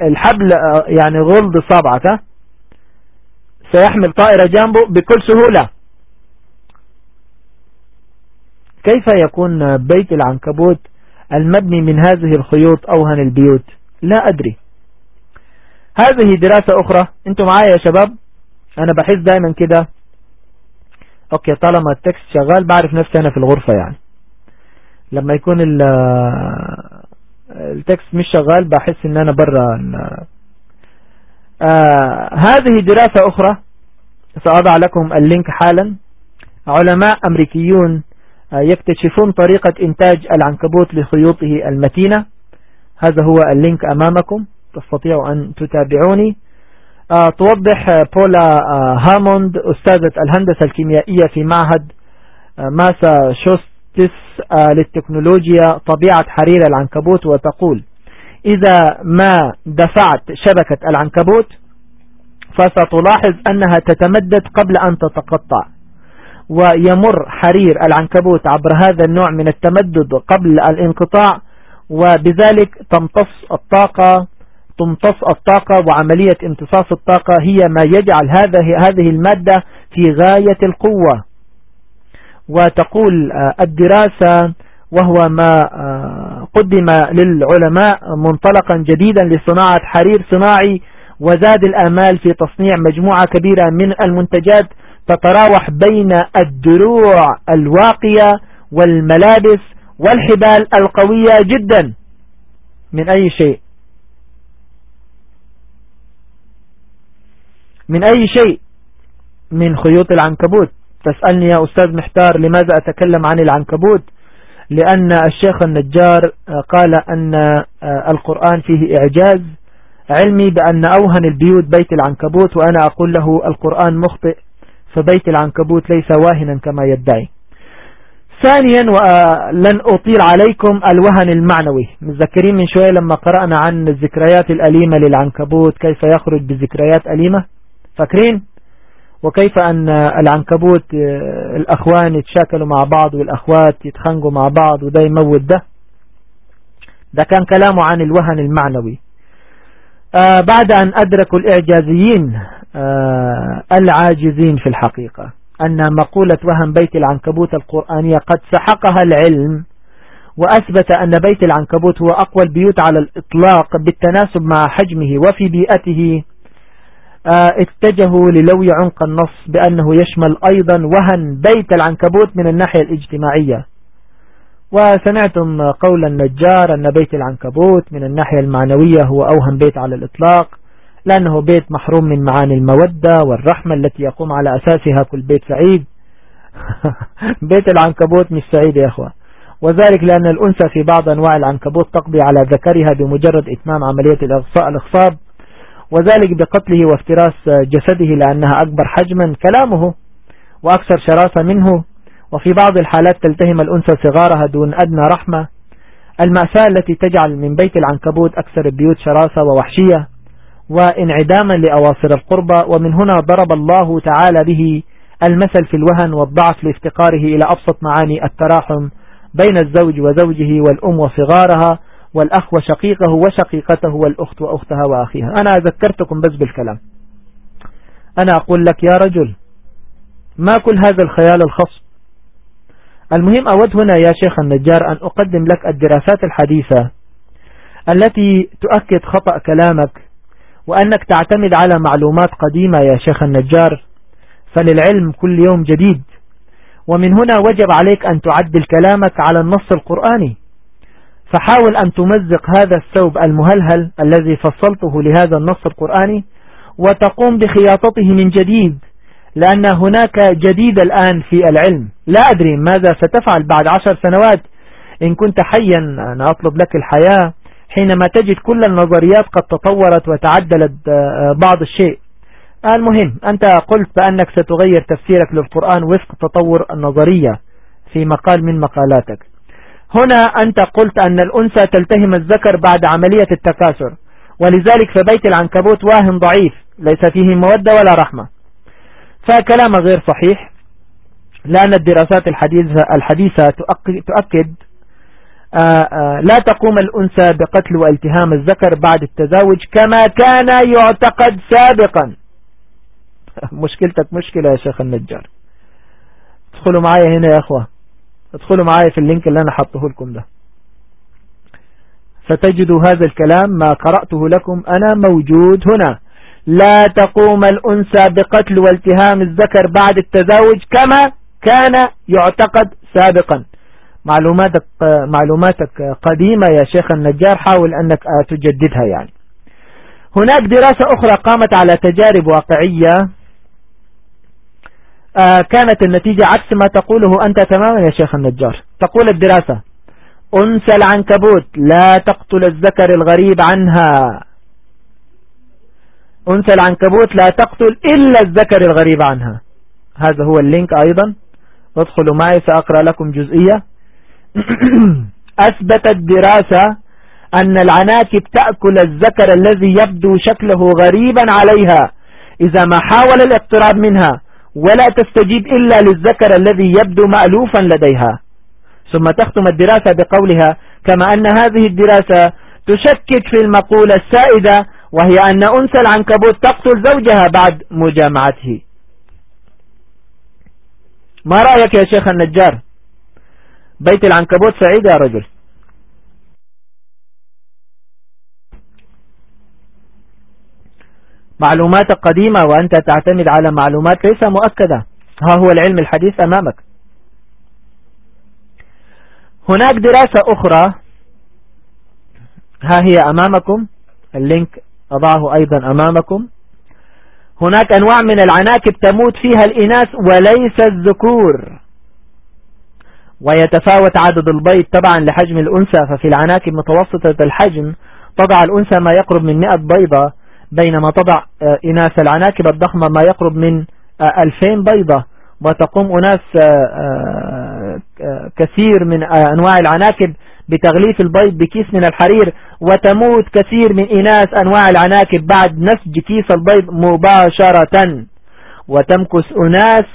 الحبل يعني غلظ صابعك سيحمل طائرة جنبه بكل سهولة. كيف يكون بيت العنكبوت المبني من هذه الخيوط أوهن البيوت؟ لا أدري. هذه دراسة أخرى. أنتم معايا يا شباب؟ أنا بحس دائما كده. Okay طالما ال text شغال بعرف نفسي أنا في الغرفة يعني. لما يكون ال text مش شغال بحس إن أنا برا آه هذه دراسة أخرى. سأضع لكم ال link حالا. علماء أمريكيون آه يكتشفون طريقة إنتاج العنكبوت لخيوطه المتينة. هذا هو ال link أمامكم. تستطيعوا أن تتابعوني. آه توضح بولا آه، هاموند أستاذة الهندسة الكيميائية في معهد آه، ماسا شوست تسأل للتكنولوجيا طبيعة حرير العنكبوت وتقول إذا ما دفعت شبكة العنكبوت فستلاحظ أنها تتمدد قبل أن تتقطع ويمر حرير العنكبوت عبر هذا النوع من التمدد قبل الانقطاع وبذلك تمتص الطاقة تمتص الطاقة وعملية امتصاص الطاقة هي ما يجعل هذه هذه المادة في غاية القوة. وتقول آه، الدراسة وهو ما آه، قدم للعلماء منطلقا جديدا لصناعة حرير صناعي وزاد الآمال في تصنيع مجموعة كبيرة من المنتجات تتراوح بين الدروع الواقية والملابس والحبال القوية جدا من أي شيء؟ من أي شيء؟ من خيوط العنكبوت. تسألني يا أستاذ محتار لماذا أتكلم عن العنكبوت؟ لأن الشيخ النجار قال أن القرآن فيه إعجاز. علمي بأن أوهن البيوت بيت العنكبوت وأنا أقول له القرآن مخطئ فبيت العنكبوت ليس واهنا كما يدعي. ثانيا ولن أطيل عليكم الوهن المعنوي. متذكرين من شوية لما قرأنا عن الذكريات الأليمة للعنكبوت؟ كيف يخرج بذكريات أليمة؟ فاكرين؟ وكيف أن العنكبوت آه، الأخوان يتشاكلوا مع بعض والأخوات يتخنقوا مع بعض وده يموت ده؟ ده كان كلامه عن الوهن المعنوي. آه بعد أن أدركوا الإعجازيين آه العاجزين في الحقيقة. أن مقولة وهن بيت العنكبوت القرآنية قد سحقها العلم وأثبت أن بيت العنكبوت هو أقوى البيوت على الإطلاق بالتناسب مع حجمه وفي بيئته. آه، اتجهوا للوي عنق النص بأنه يشمل أيضا وهن بيت العنكبوت من الناحية الاجتماعية. وسمعتم قول النجار أن بيت العنكبوت من الناحية المعنوية هو أوهن بيت على الإطلاق. لأنه بيت محروم من معاني المودة والرحمة التي يقوم على أساسها كل بيت سعيد. بيت العنكبوت مش سعيد يا أخوة. وذلك لأن الأنثى في بعض أنواع العنكبوت تقضي على ذكرها بمجرد إتمام عملية الإغصاء الإخصاب وذلك بقتله وافتراس جسده لأنها أكبر حجما كلامه وأكثر شراسة منه. وفي بعض الحالات تلتهم الأنثى صغارها دون أدنى رحمة. المأساة التي تجعل من بيت العنكبوت أكثر البيوت شراسة ووحشية. وانعداما لأواصر القربة ومن هنا ضرب الله تعالى به المثل في الوهن والضعف لافتقاره إلى أبسط معاني التراحم بين الزوج وزوجه والأم وصغارها والأخ وشقيقه وشقيقته والأخت وأختها وأخيها. أنا ذكرتكم بس بالكلام. أنا أقول لك يا رجل ما كل هذا الخيال الخصب المهم أود هنا يا شيخ النجار أن أقدم لك الدراسات الحديثة التي تؤكد خطأ كلامك وأنك تعتمد على معلومات قديمة يا شيخ النجار فللعلم كل يوم جديد. ومن هنا وجب عليك أن تعدل كلامك على النص القرآني. فحاول أن تمزق هذا الثوب المهلهل الذي فصلته لهذا النص القرآني وتقوم بخياطته من جديد لأن هناك جديد الآن في العلم. لا أدري ماذا ستفعل بعد عشر سنوات. إن كنت حيا أنا أطلب لك الحياة. حينما تجد كل النظريات قد تطورت وتعدلت آه، بعض الشيء. المهم أنت قلت بأنك ستغير تفسيرك للقرآن وفق تطور النظرية في مقال من مقالاتك. هنا أنت قلت أن الأنثى تلتهم الذكر بعد عملية التكاثر ولذلك فبيت العنكبوت واهن ضعيف ليس فيه مودة ولا رحمة. فكلام غير صحيح لأن الدراسات الحديثة, الحديثة تؤكد آه، آه، لا تقوم الأنثى بقتل والتهام الذكر بعد التزاوج كما كان يعتقد سابقا. مشكلتك مشكلة يا شيخ النجار. ادخلوا معايا هنا يا أخوة. ادخلوا معايا في اللينك اللي أنا حطه لكم ده. فتجدوا هذا الكلام ما قرأته لكم أنا موجود هنا. لا تقوم الأنثى بقتل والتهام الذكر بعد التزاوج كما كان يعتقد سابقا. معلوماتك معلوماتك قديمة يا شيخ النجار حاول أنك تجددها يعني. هناك دراسة أخرى قامت على تجارب واقعية. آه، كانت النتيجة عكس ما تقوله أنت تماما يا شيخ النجار. تقول الدراسة أنثى العنكبوت لا تقتل الذكر الغريب عنها. أنثى العنكبوت لا تقتل إلا الذكر الغريب عنها. هذا هو اللينك أيضا. ادخلوا معي سأقرأ لكم جزئية. أثبتت دراسة أن العناكب تأكل الذكر الذي يبدو شكله غريبا عليها إذا ما حاول الاقتراب منها ولا تستجيب إلا للذكر الذي يبدو مألوفا لديها. ثم تختم الدراسة بقولها كما أن هذه الدراسة تشكك في المقولة السائدة وهي أن أنثى العنكبوت تقتل زوجها بعد مجامعته. ما رأيك يا شيخ النجار؟ بيت العنكبوت سعيد يا رجل. معلوماتك قديمة وأنت تعتمد على معلومات ليس مؤكدة. ها هو العلم الحديث أمامك. هناك دراسة أخرى. ها هي أمامكم. اللينك أضعه أيضا أمامكم. هناك أنواع من العناكب تموت فيها الإناث وليس الذكور. ويتفاوت عدد البيض طبعا لحجم الأنثى ففي العناكب متوسطة الحجم تضع الأنثى ما يقرب من 100 بيضة بينما تضع آه، إناث العناكب الضخمة ما يقرب من 2000 آه، بيضة. وتقوم إناث آه، كثير من أنواع العناكب بتغليف البيض بكيس من الحرير وتموت كثير من إناث أنواع العناكب بعد نسج كيس البيض مباشرة. وتمكث إناث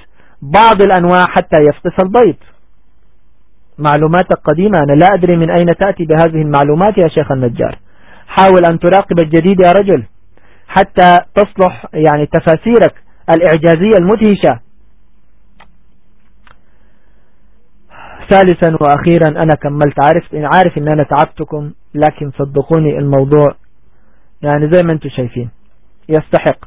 بعض الأنواع حتى يفقس البيض. معلوماتك قديمة. أنا لا أدري من أين تأتي بهذه المعلومات يا شيخ النجار. حاول أن تراقب الجديد يا رجل. حتى تصلح يعني تفاسيرك الإعجازية المدهشة. ثالثا وأخيرا أنا كملت. عارف إن عارف إن أنا تعبتكم لكن صدقوني الموضوع يعني زي ما أنتم شايفين. يستحق.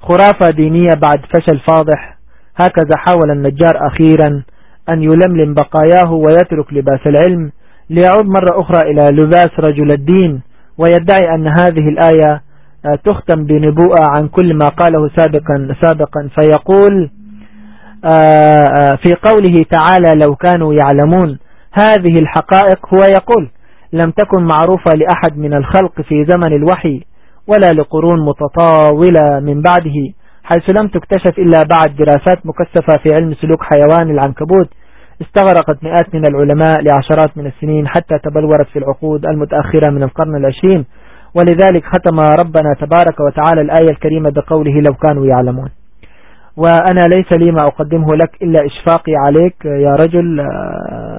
خرافة دينية بعد فشل فاضح. هكذا حاول النجار أخيرا أن يلملم بقاياه ويترك لباس العلم ليعود مرة أخرى إلى لباس رجل الدين ويدعي أن هذه الآية آه، تختم بنبوءة عن كل ما قاله سابقا سابقا. فيقول آه، آه، في قوله تعالى لو كانوا يعلمون هذه الحقائق هو يقول لم تكن معروفة لأحد من الخلق في زمن الوحي ولا لقرون متطاولة من بعده حيث لم تكتشف إلا بعد دراسات مكثفة في علم سلوك حيوان العنكبوت استغرقت مئات من العلماء لعشرات من السنين حتى تبلورت في العقود المتأخرة من القرن العشرين. ولذلك ختم ربنا تبارك وتعالى الآية الكريمة بقوله لو كانوا يعلمون. وأنا ليس لي ما أقدمه لك إلا إشفاقي عليك يا رجل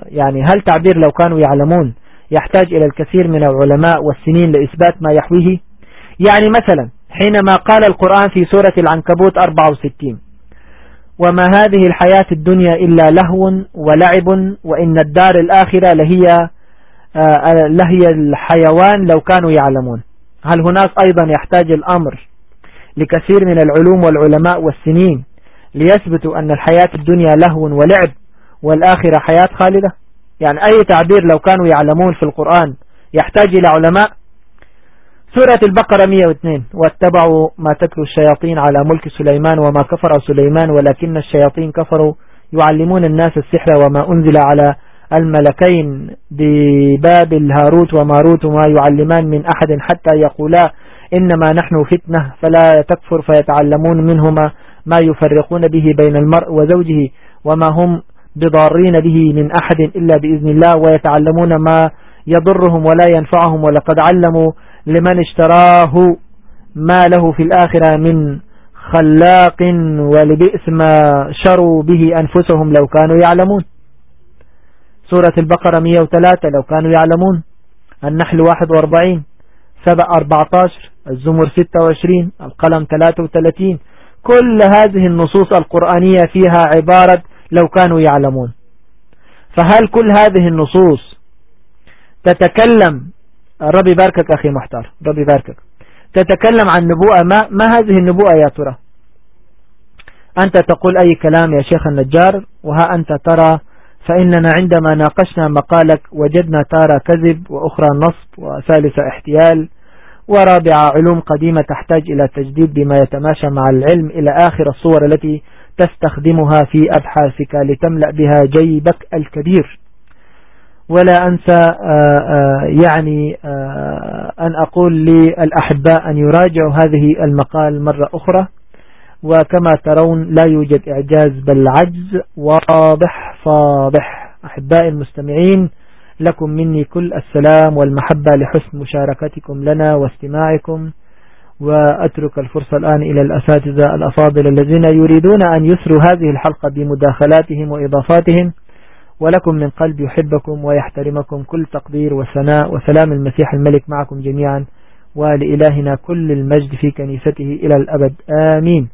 يعني هل تعبير لو كانوا يعلمون يحتاج إلى الكثير من العلماء والسنين لإثبات ما يحويه؟ يعني مثلا حينما قال القرآن في سورة العنكبوت 64 وما هذه الحياة الدنيا إلا لهو ولعب وإن الدار الآخرة لهي آه، لهي الحيوان لو كانوا يعلمون. هل هناك أيضا يحتاج الأمر لكثير من العلوم والعلماء والسنين ليثبتوا أن الحياة الدنيا لهو ولعب والآخرة حياة خالدة؟ يعني أي تعبير لو كانوا يعلمون في القرآن يحتاج إلى علماء سورة البقرة 102 واتبعوا ما تتلو الشياطين على ملك سليمان وما كفر سليمان ولكن الشياطين كفروا. يعلمون الناس السحر وما أنزل على الملكين بباب الهاروت وماروت وما يعلمان من أحد حتى يقولا إنما نحن فتنة فلا تكفر فيتعلمون منهما ما يفرقون به بين المرء وزوجه وما هم بضارين به من أحد إلا بإذن الله ويتعلمون ما يضرهم ولا ينفعهم ولقد علموا لمن اشتراه ما له في الآخرة من خلاق ولبئس ما شروا به أنفسهم لو كانوا يعلمون. سورة البقرة 103 لو كانوا يعلمون. النحل 41 سبع 14 الزمر 26 القلم 33 كل هذه النصوص القرآنية فيها عبارة لو كانوا يعلمون. فهل كل هذه النصوص تتكلم. ربي باركك أخي محتار. ربي باركك تتكلم عن نبوءة. ما, ما هذه النبوءة يا ترى؟ أنت تقول أي كلام يا شيخ النجار. وها أنت ترى. فإننا عندما ناقشنا مقالك وجدنا تارة كذب وأخرى نصب وثالثة احتيال ورابعة علوم قديمة تحتاج إلى تجديد بما يتماشى مع العلم إلى آخر الصور التي تستخدمها في أبحاثك لتملأ بها جيبك الكبير. ولا أنسى آه، آه، يعني آه، أن أقول للأحباء أن يراجعوا هذه المقال مرة أخرى. وكما ترون لا يوجد إعجاز بل عجز. واضح فاضح. أحبائي المستمعين لكم مني كل السلام والمحبة لحسن مشاركتكم لنا واستماعكم. وأترك الفرصة الآن إلى الأساتذة الأفاضل الذين يريدون أن يسروا هذه الحلقة بمداخلاتهم وإضافاتهم. ولكم من قلب يحبكم ويحترمكم كل تقدير وثناء وسلام المسيح الملك معكم جميعا ولإلهنا كل المجد في كنيسته إلى الأبد. آمين.